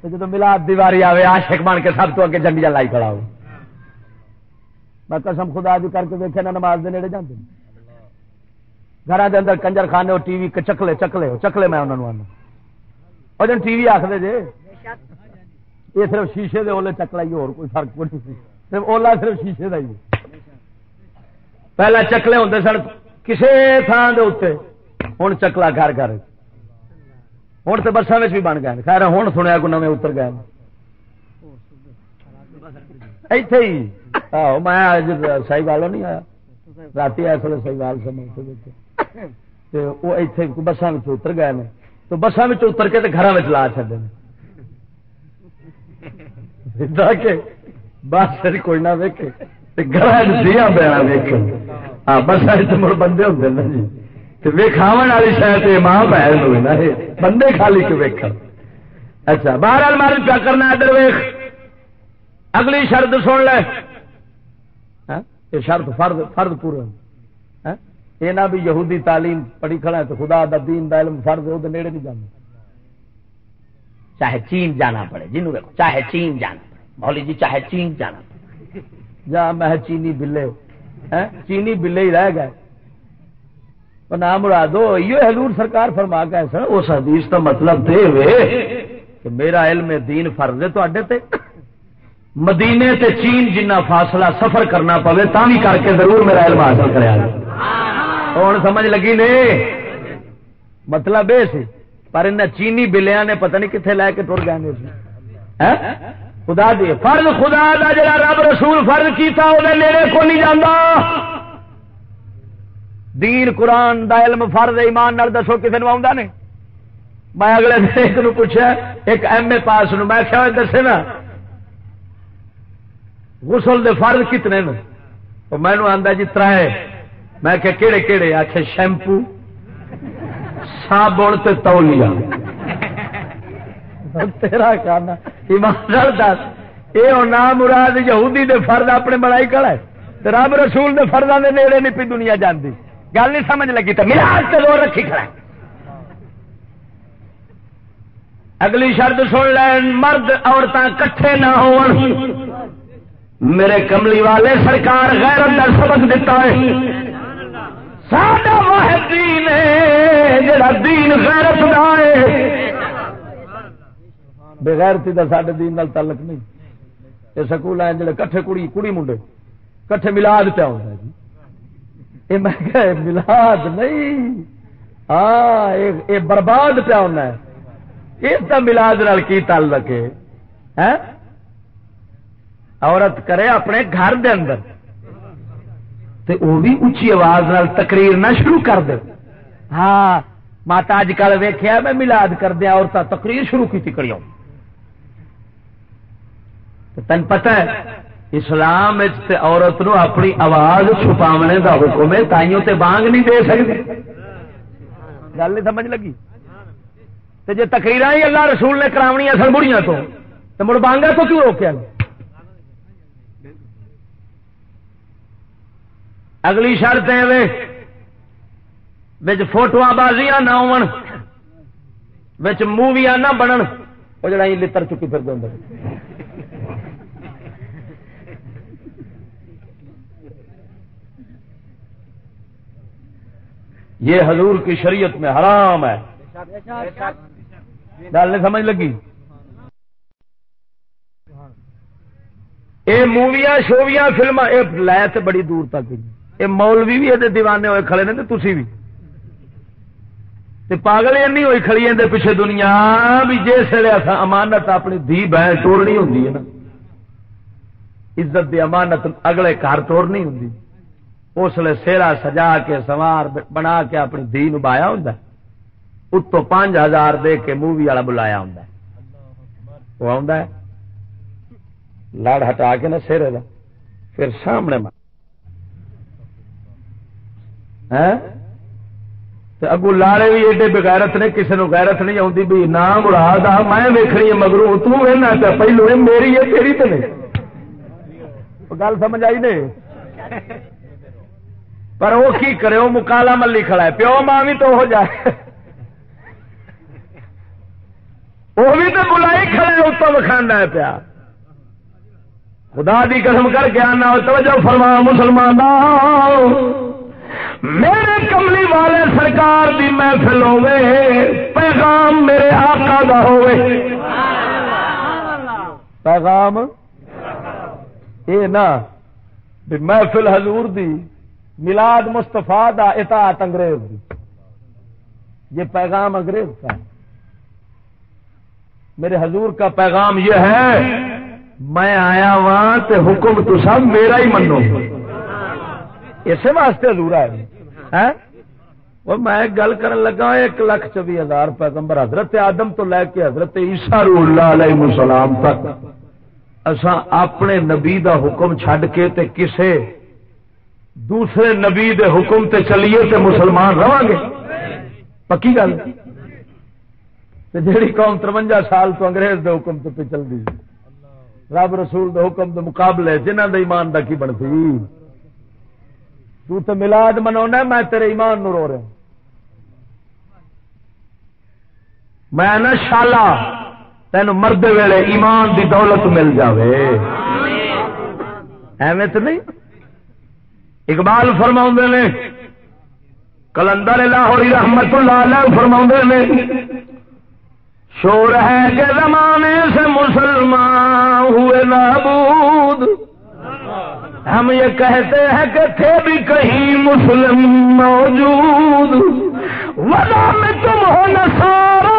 تو جب ملاد دیواری آئے آشک بن کے سب تو اگے جنڈیاں لائی کھڑا ہو۔ میں قسم خدا بھی کر کے دیکھے نا نماز دے نیڑے جاتے گھر کے اندر کنجر خانے ہو ٹی وی چکلے چکلے ہو، چکلے میں انہوں آنا اور جن ٹی وی آخر جی یہ صرف شیشے دے اولے چکلا ہی، اور کوئی فرق کوئی نہیں۔ صرف اولا صرف شیشے کا ہی۔ پہلا چکلے ہوتے سن کسی تھان دے ہوں چکلا گھر گھر ہوں تو بسان بھی بن گئے خیر ہوں سنیا کو نویں اتر گئے اتے ہی میں سی والوں نہیں آیا رات ایس ویسے سی وال سمے وہ اتے بسان اتر گئے ہیں تو بسان اتر کے گھر لا چلے بس کوئی نہ ویکے گھر دیا بیاں ویک ہاں بس مڑ بندے ہوتے جی۔ نا جی۔ ویکھاو والی شاید ماں بہن ہوئے نا بندے خالی کے ویک اچھا باہر مارن پیا کرنا ادھر ویخ اگلی شرط سن لے۔ ہاں، یہ شرط فرد فرد پورا۔ ہاں، یہ نہ بھی یہودی تعلیم پڑھی کھڑا ہے تو خدا دا دین دا علم فرد وہ نیڑے نہیں جانا۔ چاہے چین جانا پڑے جنوں چاہے چین جانا پڑے۔ مولی جی چاہے چین جانا پڑے۔ جا، میں چینی بلے۔ ہو چینی بلے ہی رہ گئے۔ نام مرادو یہ حضور سرکار فرما گئے سر اس حدیث کا مطلب دے ہوئے کہ میرا علم دین فرض ہے تو تے۔ مدینے تے چین جنہ فاصلہ سفر کرنا پوے تا بھی کر کے ضرور میرا علم حاصل کریا ہوں سمجھ لگی نے؟ مطلب یہ سی، پر ان چینی بلیا نے پتہ نہیں کتنے لے کے ٹر گئے خدا دی فرض خدا دا جڑا رب رسول فرض کیتا وہ نیڑے کو نہیں جانا دین قرآن دا علم فرض ایمان نال دسو کسی نے آؤں نے۔ میں اگلے دن ایک نو پوچھا، ایک ایم اے پاس نو میں کیا دسے نا۔ غسل دے فرض کتنے نو تو میں آتا جی ترائے میں کہ کہڑے کہڑے آخ شیمپو، صابن تے تولیا۔ تیرا کہنا۔ ایماندار دس۔ یہ نام مراد یہودی دے فرد، اپنے بڑائی کڑا ہے۔ رب رسول دے فرداں دے نیڑے نہیں پی دنیا جاندی۔ گل نہیں سمجھ لگی تو ملاج سے زور رکھی کھڑا اگلی شرط سن لین، مرد عورتیں کٹھے نہ ہو میرے کملی والے، سرکار غیر اندر سبق دیتا ہے۔ ساڈا واحد دین ہے، جڑا دین غیرت دا ہے۔ بغیر تھی ساڈے دین نال تعلق نہیں۔ یہ سکول ہیں جڑے کٹھے کڑی کڑی منڈے، کٹھے ملاد پیا ہوتا ہے جی یہ میں کہ ملاد نہیں۔ ہاں یہ برباد پیا ہونا ہے اس کا ملاد نال کی تعلق ہے؟ عورت کرے اپنے گھر دے اندر۔ تے وہ بھی اچھی آواز نال تقریر نہ شروع کر دے۔ ہاں ماتا اج کل ویخیا میں ملاد کر دیا عورتیں تقریر شروع کی کڑی تین پتہ ہے، اسلام عورت نو اپنی آواز چھپاونے دا حکم ہے، تائیوں تے بانگ نہیں دے سکتی گل نہیں سمجھ لگی؟ جی تقریر ہی اللہ رسول نے کراونی سن بڑیاں تو مڑ بانگا تو کیوں روکیا؟ اگلی شرط ہے بچ فوٹو بازیاں نہ ہو موویاں نہ بنن۔ وہ جڑا لڑ چکی پھر دے یہ حضور کی شریعت میں حرام ہے۔ ڈالنے سمجھ لگی؟ یہ موویاں شویاں فلم یہ لے تو بڑی دور تک یہ مولوی بھی یہ دیوانے ہوئے کھڑے نے تھی بھی۔ پاگل این ہوئی کھڑی ہے پیچھے دنیا بھی جس ویلے امانت اپنی دھی بہن توڑنی ہوں نا۔ عزت دی امانت اگلے گھر توڑنی ہوں اس لیے سیرا سجا کے سوار بنا کے اپنی دھی نبایا ہوں اتو پانچ ہزار دے کے مووی والا بلایا ہوں وہ آ لڑ ہٹا کے نا سیرے کا پھر سامنے اگو ہاں؟ لاڑے بھی ایڈے بغیرت نے کسی نے غیرت نہیں آتی بھی نہ مراد آ، میں ویکنی مگرو تنا پہلو میری ہے تیری تو نہیں۔ گل سمجھ آئی نہیں؟ پر وہ کی کرے؟ وہ مکالا ملی کھڑا ہے۔ پیو ماں بھی تو ہو جائے۔ وہ بھی تو بلائی کھڑے اتوں وکھانا ہے پیا۔ خدا دی قسم کر کے آنا، توجہ فرما، مسلمان میرے کملی والے سرکار دی محفل ہوے پیغام میرے آقا دا ہوے پیغام؟ یہ نا محفل حضور دی۔ ملاد مستفا دا اطاعت انگریز یہ پیغام انگریز کا میرے حضور کا پیغام یہ ہے، میں آیا وہاں تے حکم تو سب میرا ہی منو۔ اسی واسطے ادھورا ہے ہاں؟ وہ میں گل کرن لگا، ایک لاکھ چوبی ہزار پیغمبر حضرت آدم تو لے کے حضرت عیسیٰ اللہ علیہ السلام تک۔ اسا اپنے نبی دا حکم چھڈ کے تے کسے دوسرے نبی دے حکم تے چلیے تے مسلمان رہا گے پکی گل۔ جیڑی قوم ترونجا سال تو انگریز دے حکم تو پہ چلتی رب رسول دے حکم دے مقابلے جنہ دے ایمان دا کی بنتی؟ تو تے ملاد منا میں تیرے ایمان نو رو رہا میں نہ شالا تین مرد ویلے ایمان دی دولت مل جاوے۔ ایویں تو نہیں؟ اقبال فرما نے، کلندر لاہوری رحمت اللہ علیہ فرما نے، شور ہے کہ زمانے سے مسلمان ہوئے نابود ہم یہ کہتے ہیں کہ تھے بھی کہیں مسلم موجود۔ ودا میں تم ہو نسارا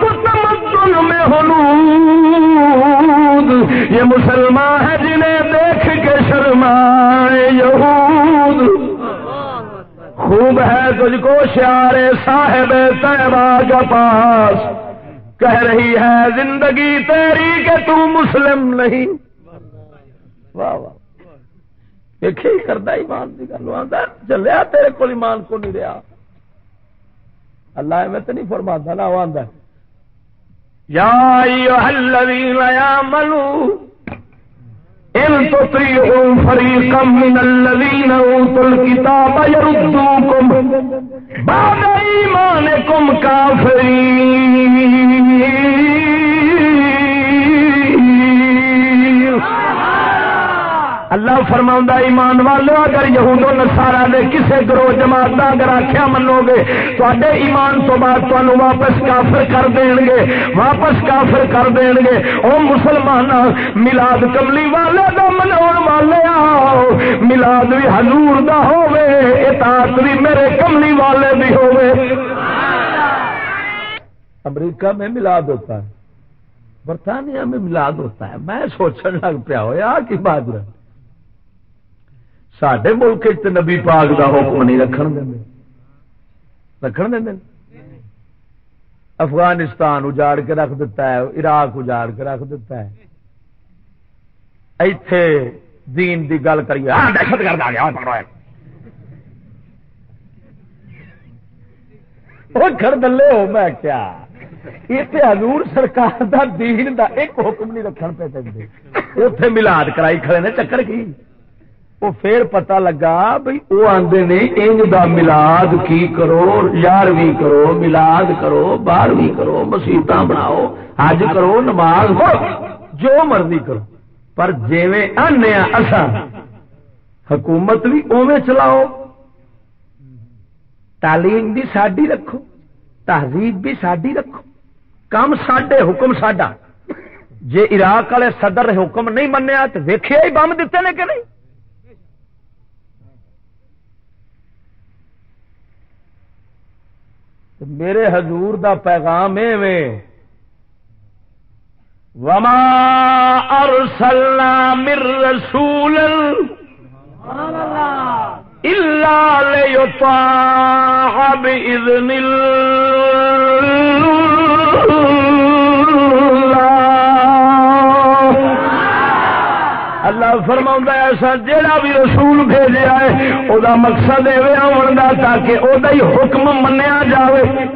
تو تمدن میں ہنود۔ یہ مسلمان ہے جنہیں دیکھ کے شرمائے یہود۔ خوب ہے تجھ کو شیارے صاحب تیبا کا پاس۔ کہہ رہی ہے، زندگی تیری کہ تو مسلم نہیں؟ واہ واہ۔ دیکھے ہی کرتا ایمان کی گل آتا چلیا تیرے کو ایمان کو نہیں رہا۔ اللہ میں تو نہیں فرما نہ آدھا یا منو ان تطيعوا فريقا من الذين اوتوا الكتاب يردوكم بعد ايمانكم كافرين. اللہ فرما ایمان والو، اگر یہود نسارا نے کسے گروہ جماعت کا اگر آخیا منو گے تے ایمان تو بعد تمہیں واپس کافر کر دیں گے واپس کافر کر دیں گے او مسلمان ملاد کملی والے دا منا والے آؤ ملاد بھی ہزور دا ہوے اطاعت بھی میرے کملی والے بھی ہوے امریکہ میں ملاد ہوتا ہے، برطانیہ میں ملاد ہوتا ہے۔ میں سوچنے لگ پیا ہوا کی بات رہا۔ سڈے ملک نبی پاک دا حکم نہیں رکھن دیں رکھن دیں افغانستان اجاڑ کے رکھ دیتا ہے، عراق اجاڑ کے رکھ دیتا ہے۔ ایتھے دین دی گل کریے۔ ہاں، دہشت گرد آ گیا۔ ہاں، دلے ہو، میں کیا؟ یہ حضور سرکار دا دین دا ایک حکم نہیں رکھن پہ دے ملاد کرائی کھڑے نے، چکر کی؟ وہ پھر پتا لگا بھائی وہ آدھے نے انج دا ملاد کی کرو، یارویں کرو، ملاد کرو بارہویں کرو مسیحت بناؤ، حج کرو، نماز جو مرضی کرو۔ پر جیویں آنے اصا حکومت بھی اوے چلاؤ۔ تعلیم بھی ساڈی رکھو، تہذیب بھی ساڈی رکھو۔ کام سڈے حکم ساڈا۔ جے عراق والے صدر حکم نہیں منیا تو ویخیا ہی بم دیتے نے کہ نہیں؟ میرے حضور دا پیغام ایویں۔ وما ارسلنا من رسول الا ليطاع باذن الله اللہ فرما ایسا جہاں بھی رسول بھیجا ہے وہ مقصد آن کا تاکہ وہ حکم منیا جائے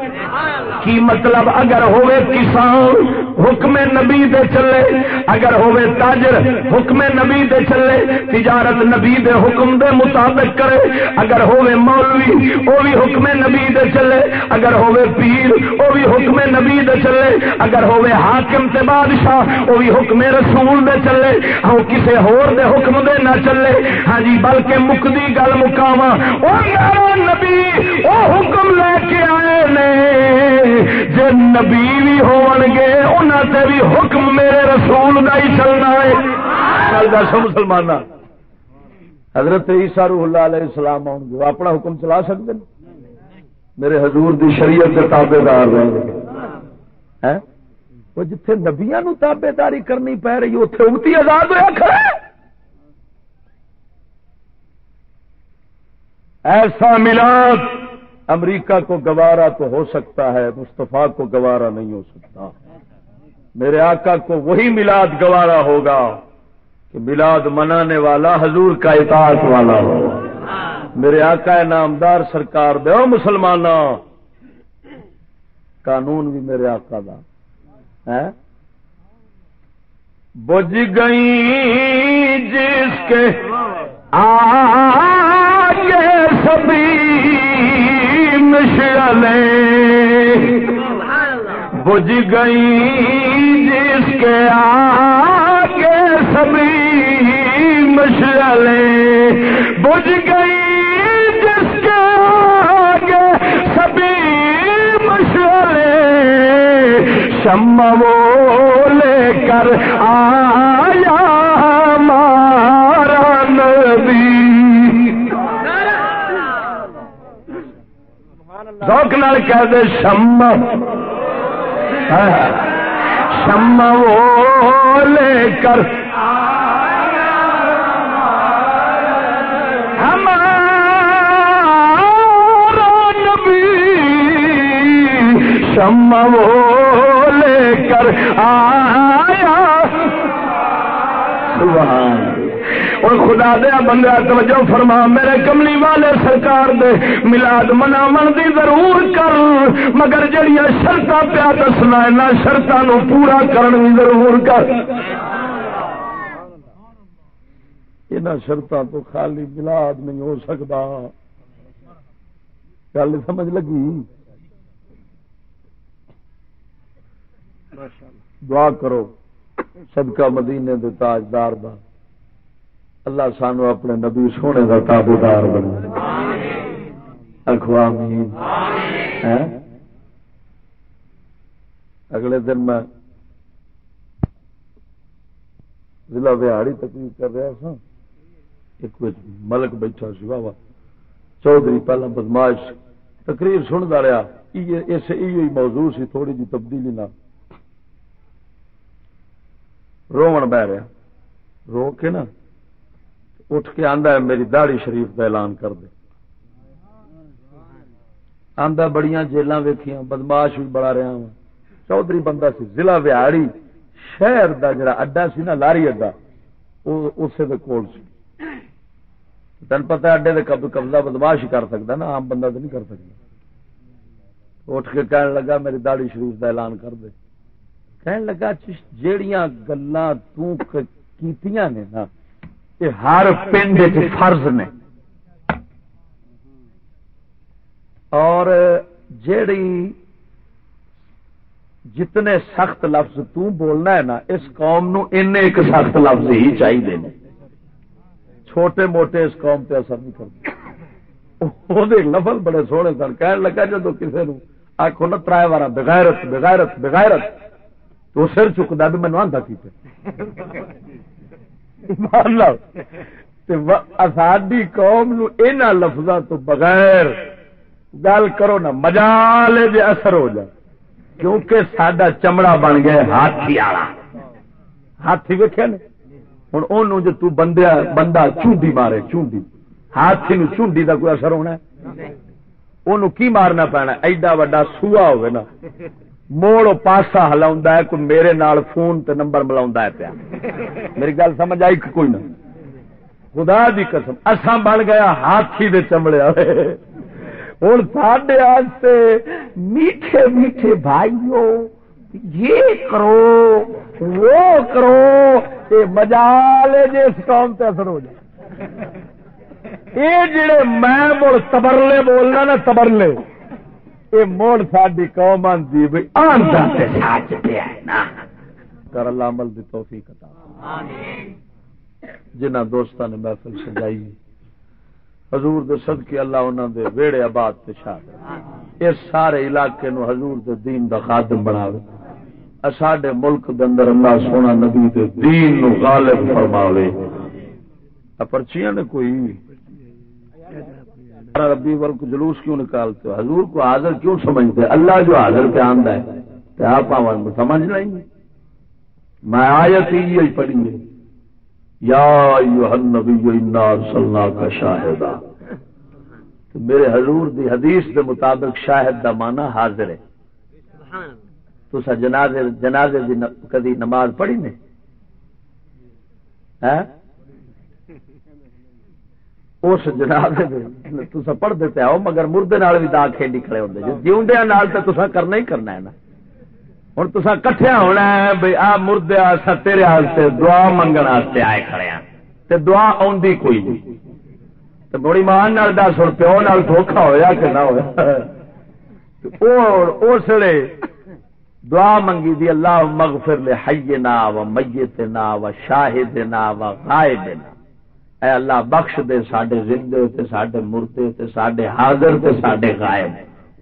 کی مطلب اگر ہوئے کسان حکم نبی دے چلے۔ اگر ہوئے تاجر حکم نبی دے چلے، تجارت نبی دے حکم دے مطابق کرے۔ اگر ہوئے مولوی وہ بھی حکم نبی دے چلے۔ اگر ہوئے پیر وہ بھی حکم نبی دے چلے۔ اگر ہوئے حاکم تے بادشاہ وہ بھی حکم رسول دے چلے۔ ہاں کسے ہور دے حکم دے نہ چلے۔ ہاں جی بلکہ مکدی گل مکاوا وہ نبی وہ حکم لے کے آئے نے۔ جے نبی بھی ہون گے ان انہوں سے بھی حکم میرے رسول کا ہی چلنا ہے۔ مسلمان حضرت عیسیٰ روح اللہ علیہ السلام آؤ گے۔ اپنا حکم چلا سکتے میرے حضور دی شریعت کے تابے دار رہے وہ جتھے نبیا نو تابے داری کرنی پی رہی اتنے امتی آزاد ہوا کھڑا ایسا ملاد امریکہ کو گوارا تو ہو سکتا ہے مستفا کو گوارا نہیں ہو سکتا۔ میرے آقا کو وہی ملاد گوارا ہوگا کہ ملاد منانے والا، حضور کا اطاعت والا ہو۔ میرے آقا نامدار سرکار دو مسلمان قانون بھی میرے آقا دا۔ بج گئی جس کے آگے سبھی مشلیں بج گئی جس کے آگے سبھی مشلیں بج گئی جس کے آگے سبھی مشلیں شم وہ لے کر آیا مارا نبی۔ روک نال کہہ دے شم شم وہ لے کر ہمارا نبی شم وہ لے کر آیا۔ سبحان اور خدا دیا بندہ توجہ فرما، میرے کملی والے سرکار دے ملاد مناو دی ضرور کر، مگر جڑیاں شرط پیا دسنا نہ شرطان پورا کرن بھی ضرور کر۔ یہاں شرطان تو خالی ملاد نہیں ہو سکتا گل سمجھ لگی؟ دعا کرو، صدقہ مدینے دے تاجدار دا اللہ سانو اپنے نبی سونے کا تابے دار بنا اخوام اگلے دن میں ضلع بہاڑی تقریر کر رہا سا ایک ملک بیٹھا سی، واہ چودھری پہلا بدماش تقریر سنتا رہا۔ اس موضوع سی، تھوڑی جی تبدیلی نہ۔ رومن بہ رہا۔ رو کے نا؟ اٹھ کے آندا ہے، میری داڑی شریف کا اعلان کر دے۔ آندا بڑیاں جیل ویکیاں بدماش بھی بڑا رہا ہوں۔ چودھری بندہ سی، ضلع وہاڑی شہر دا جڑا اڈا سی نا، لاری اڈا اسے دے کول سی۔ تین پتا اڈے دے قبضہ بدماش کر سکتا نا، عام بندہ تو نہیں کر سکتا اٹھ کے کہنے لگا، میری داڑی شریف کا اعلان کر دے۔ کہنے لگا جیڑیاں گلا تیتیاں نے نا ہر پنڈ فرض نے۔ اور جیڑی جتنے سخت لفظ تو بولنا ہے نا، اس قوم نو ان ایک سخت لفظ ہی چاہیے چھوٹے موٹے اس قوم پہ اثر نہیں کرتے لفظ بڑے سونے سن۔ کہنے لگا جدو کسی نے آخو نا، ترائے بارہ بغیرت بغیرت بغیرت، تو سر چکتا بھی مینو آتا کی ساری قوم نو لفظوں تو بغیر گل کرو نا مجال جی اثر ہو جائے۔ کیونکہ سڈا چمڑا بن گیا ہاتھی والا۔ ہاتھی ویکیا نا ہوں جو تو بندیا بندہ چونڈی مارے چونڈی۔ ہاتھی نو چونڈی دا کوئی اثر ہونا ان کی مارنا پینا؟ ایڈا وا سوا ہوگا نا۔ موڑ پاسا ہلا کوئی میرے نال فون تے نمبر ملا پیا۔ میری گل سمجھ آئی کوئی نہ؟ خدا دی قسم، اساں بن گیا ہاتھی دے چمڑے والے۔ ہوں سڈے میٹھے میٹھے بھائیو، یہ کرو، وہ کرو یہ مجال جی اس قوم تے اثر ہو جائے۔ یہ جڑے میں مڑ تبرلے بولنا نا، تبرلے۔ یہ موڑ ساری قوم آتی کر اللہ عمل دی توفیق عطا جنہ دوستان نے محفل سجائی حضور دے صدقے اللہ انہاں دے ویڑے آباد تے شاد اس سارے علاقے نو حضور دے دین دا خادم بناوے۔ اساڈے ملک دے اندر اللہ سونا نبی دے دین نو غالب فرماوے۔ پرچیاں نے کوئی ربی ول کو جلوس کیوں نکالتے ہو؟ حضور کو حاضر کیوں سمجھتے؟ اللہ جو حاضر پہ آندہ ہے تو آپ سمجھ لیں گے۔ میں آیت ہی پڑھی ہے۔ یا نبی سلنا کا شاہدہ تو میرے حضور دی حدیث دے مطابق شاہد دا مانا حاضر ہے۔ تو سا جنازے جنازے دی کدی نماز پڑھی نے؟ ہاں؟ اس جناب تسا پڑھتے پہ آؤ، مگر مردے نال بھی داغ کھیلی کھڑے ہوتے جی۔ جیوندیا نال تو تسا کرنا ہی کرنا ہے نا۔ ہوں تسا کٹھیا ہونا ہے بھائی آ مردے تیرے واسطے دعا منگن واسطے آئے کھڑے ہیں تے دعا آندی کوئی نہیں۔ تو بڑی مان نال دس ہوں پیو نال دھوکھا ہویا کہ نہ ہوا اس لیے دعا منگی دی اللہ مغفر لے حینا و میتنا و شاہدنا و غائبنا۔ اے اللہ بخش دے سڈے زندے تے سڈے مردے تے سڈے حاضر تے سڈے غائب۔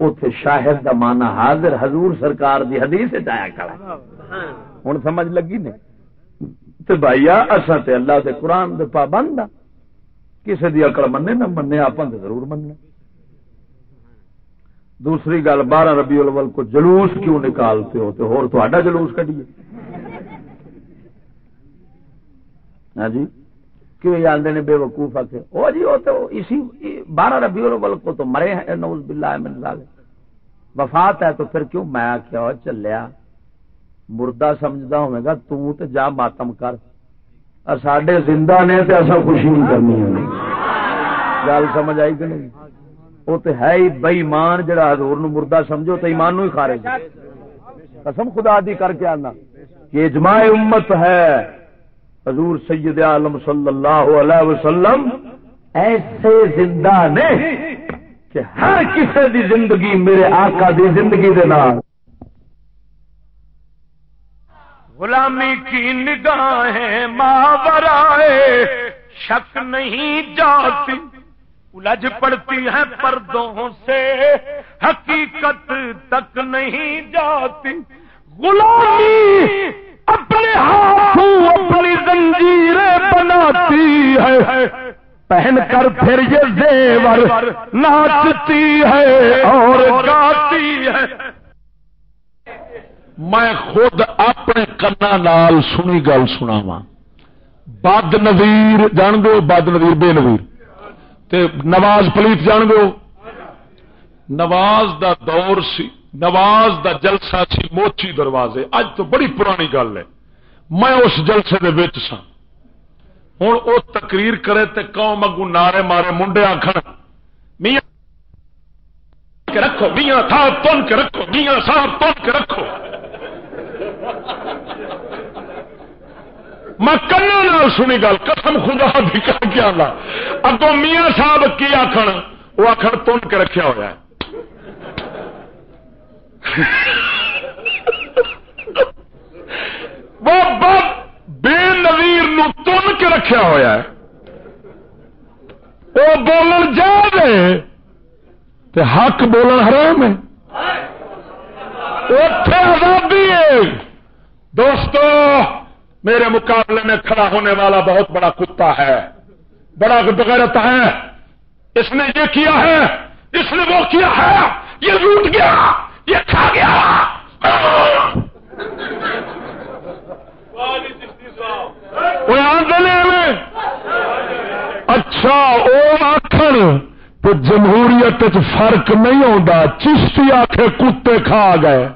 اتے شاہد دا مانا حاضر حضور سرکار دی حدیث آیا کھڑا۔ ہوں سمجھ لگی نے؟ تے بھائی اصا تے اللہ دے قرآن دے پابند ہاں۔ کسی دی اکڑ منے نہ منے آپ ضرور مننا دوسری گل، بارہ ربی الاول کو جلوس کیوں نکالتے ہو؟ تو ہور تو جلوس کٹیے ہاں جی؟ کیوں جانتے ہیں بے وقوف آ کے وہ جی وہ تو اسی، بارہ ربی الاول کو تو مرے ہیں نوز باللہ من ذالک۔ وفات ہے تو پھر کیوں؟ میں کیا چلیا، مردہ سمجھدا ہوئے گا، تو تے جا ماتم کر۔ ساڈے زندہ نے تے اسا خوشی نہیں کرنی ہے گل سمجھ آئی کہ نہیں؟ وہ تو ہے ہی بے ایمان جڑا حضور نو مردہ سمجھو تو ایمان نو ہی خارج۔ قسم خدا دی کر کے آنا کہ اجماع امت ہے۔ حضور سید عالم صلی اللہ علیہ وسلم ایسے زندہ نے کہ ہر کسی دی زندگی میرے آقا دی زندگی دے نال۔ غلامی کی نگاہیں ماورائے شک نہیں جاتی۔ الجھ پڑتی ہے پردوں سے، حقیقت تک نہیں جاتی۔ غلامی اپنے ہاتھوں اپنی زنجیریں بناتی ہے۔ پہن کر پھر یہ زیور ناچتی ہے اور گاتی ہے۔ میں خود اپنے کنا نال سنی گل سنا بد نویر جان دو بد نویر بے نویر تے نواز پلیت جان دو نواز دا دور سی۔ نواز دا جلسہ سی موچی دروازے۔ اج تو بڑی پرانی گل ہے۔ میں اس جلسے دے وچ سا ہوں وہ تقریر کرے تے قوم اگو نعرے مارے منڈے آخر میاں رکھو، میاں تھا تن کے رکھو، میاں صاحب تن کے رکھو۔ میں کنا سنی گل، قسم خدا بھی کر کے آنا اگو میاں صاحب کی آخر وہ آخر تن کے رکھا ہوا ہے۔ وہ بے نویر نو تن کے رکھا ہوا ہے۔ وہ بولن جا رہے تے حق بولن حرام ہے۔ اتے آزادی ہے۔ دوستو، میرے مقابلے میں کھڑا ہونے والا بہت بڑا کتا ہے۔ بڑا بغیرت ہے۔ اس نے یہ کیا ہے؟ اس نے وہ کیا ہے؟ یہ لوٹ گیا۔ یہ کھا گیا۔ اچھا وہ آخر تو جمہوریت فرق نہیں آتا چشتی آخ کتے کھا گئے۔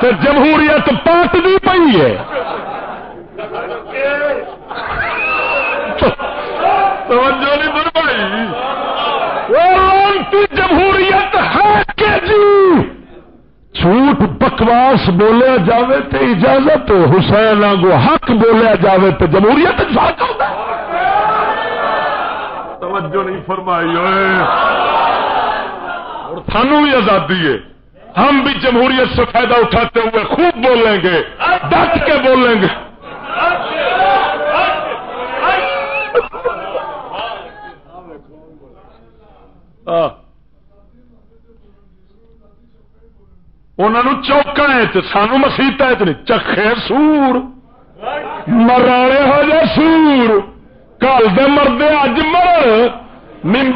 تو جمہوریت پاٹ پی ہے۔ توجہ نہیں بن پائی جمہوریت جھوٹ بکواس بولیا جاوے تے اجازت حسین آگو حق بولیا جاوے تے جمہوریت توجہ نہیں فرمائی اور سانو بھی آزادی ہے۔ ہم بھی جمہوریت سے فائدہ اٹھاتے ہوئے خوب بولیں گے، ڈٹ کے بولیں گے۔ انہوں چوکا ہے سانو مسیحت ہے چکھے سور مراڑے ہو جائے سور کل دے مردے اج مر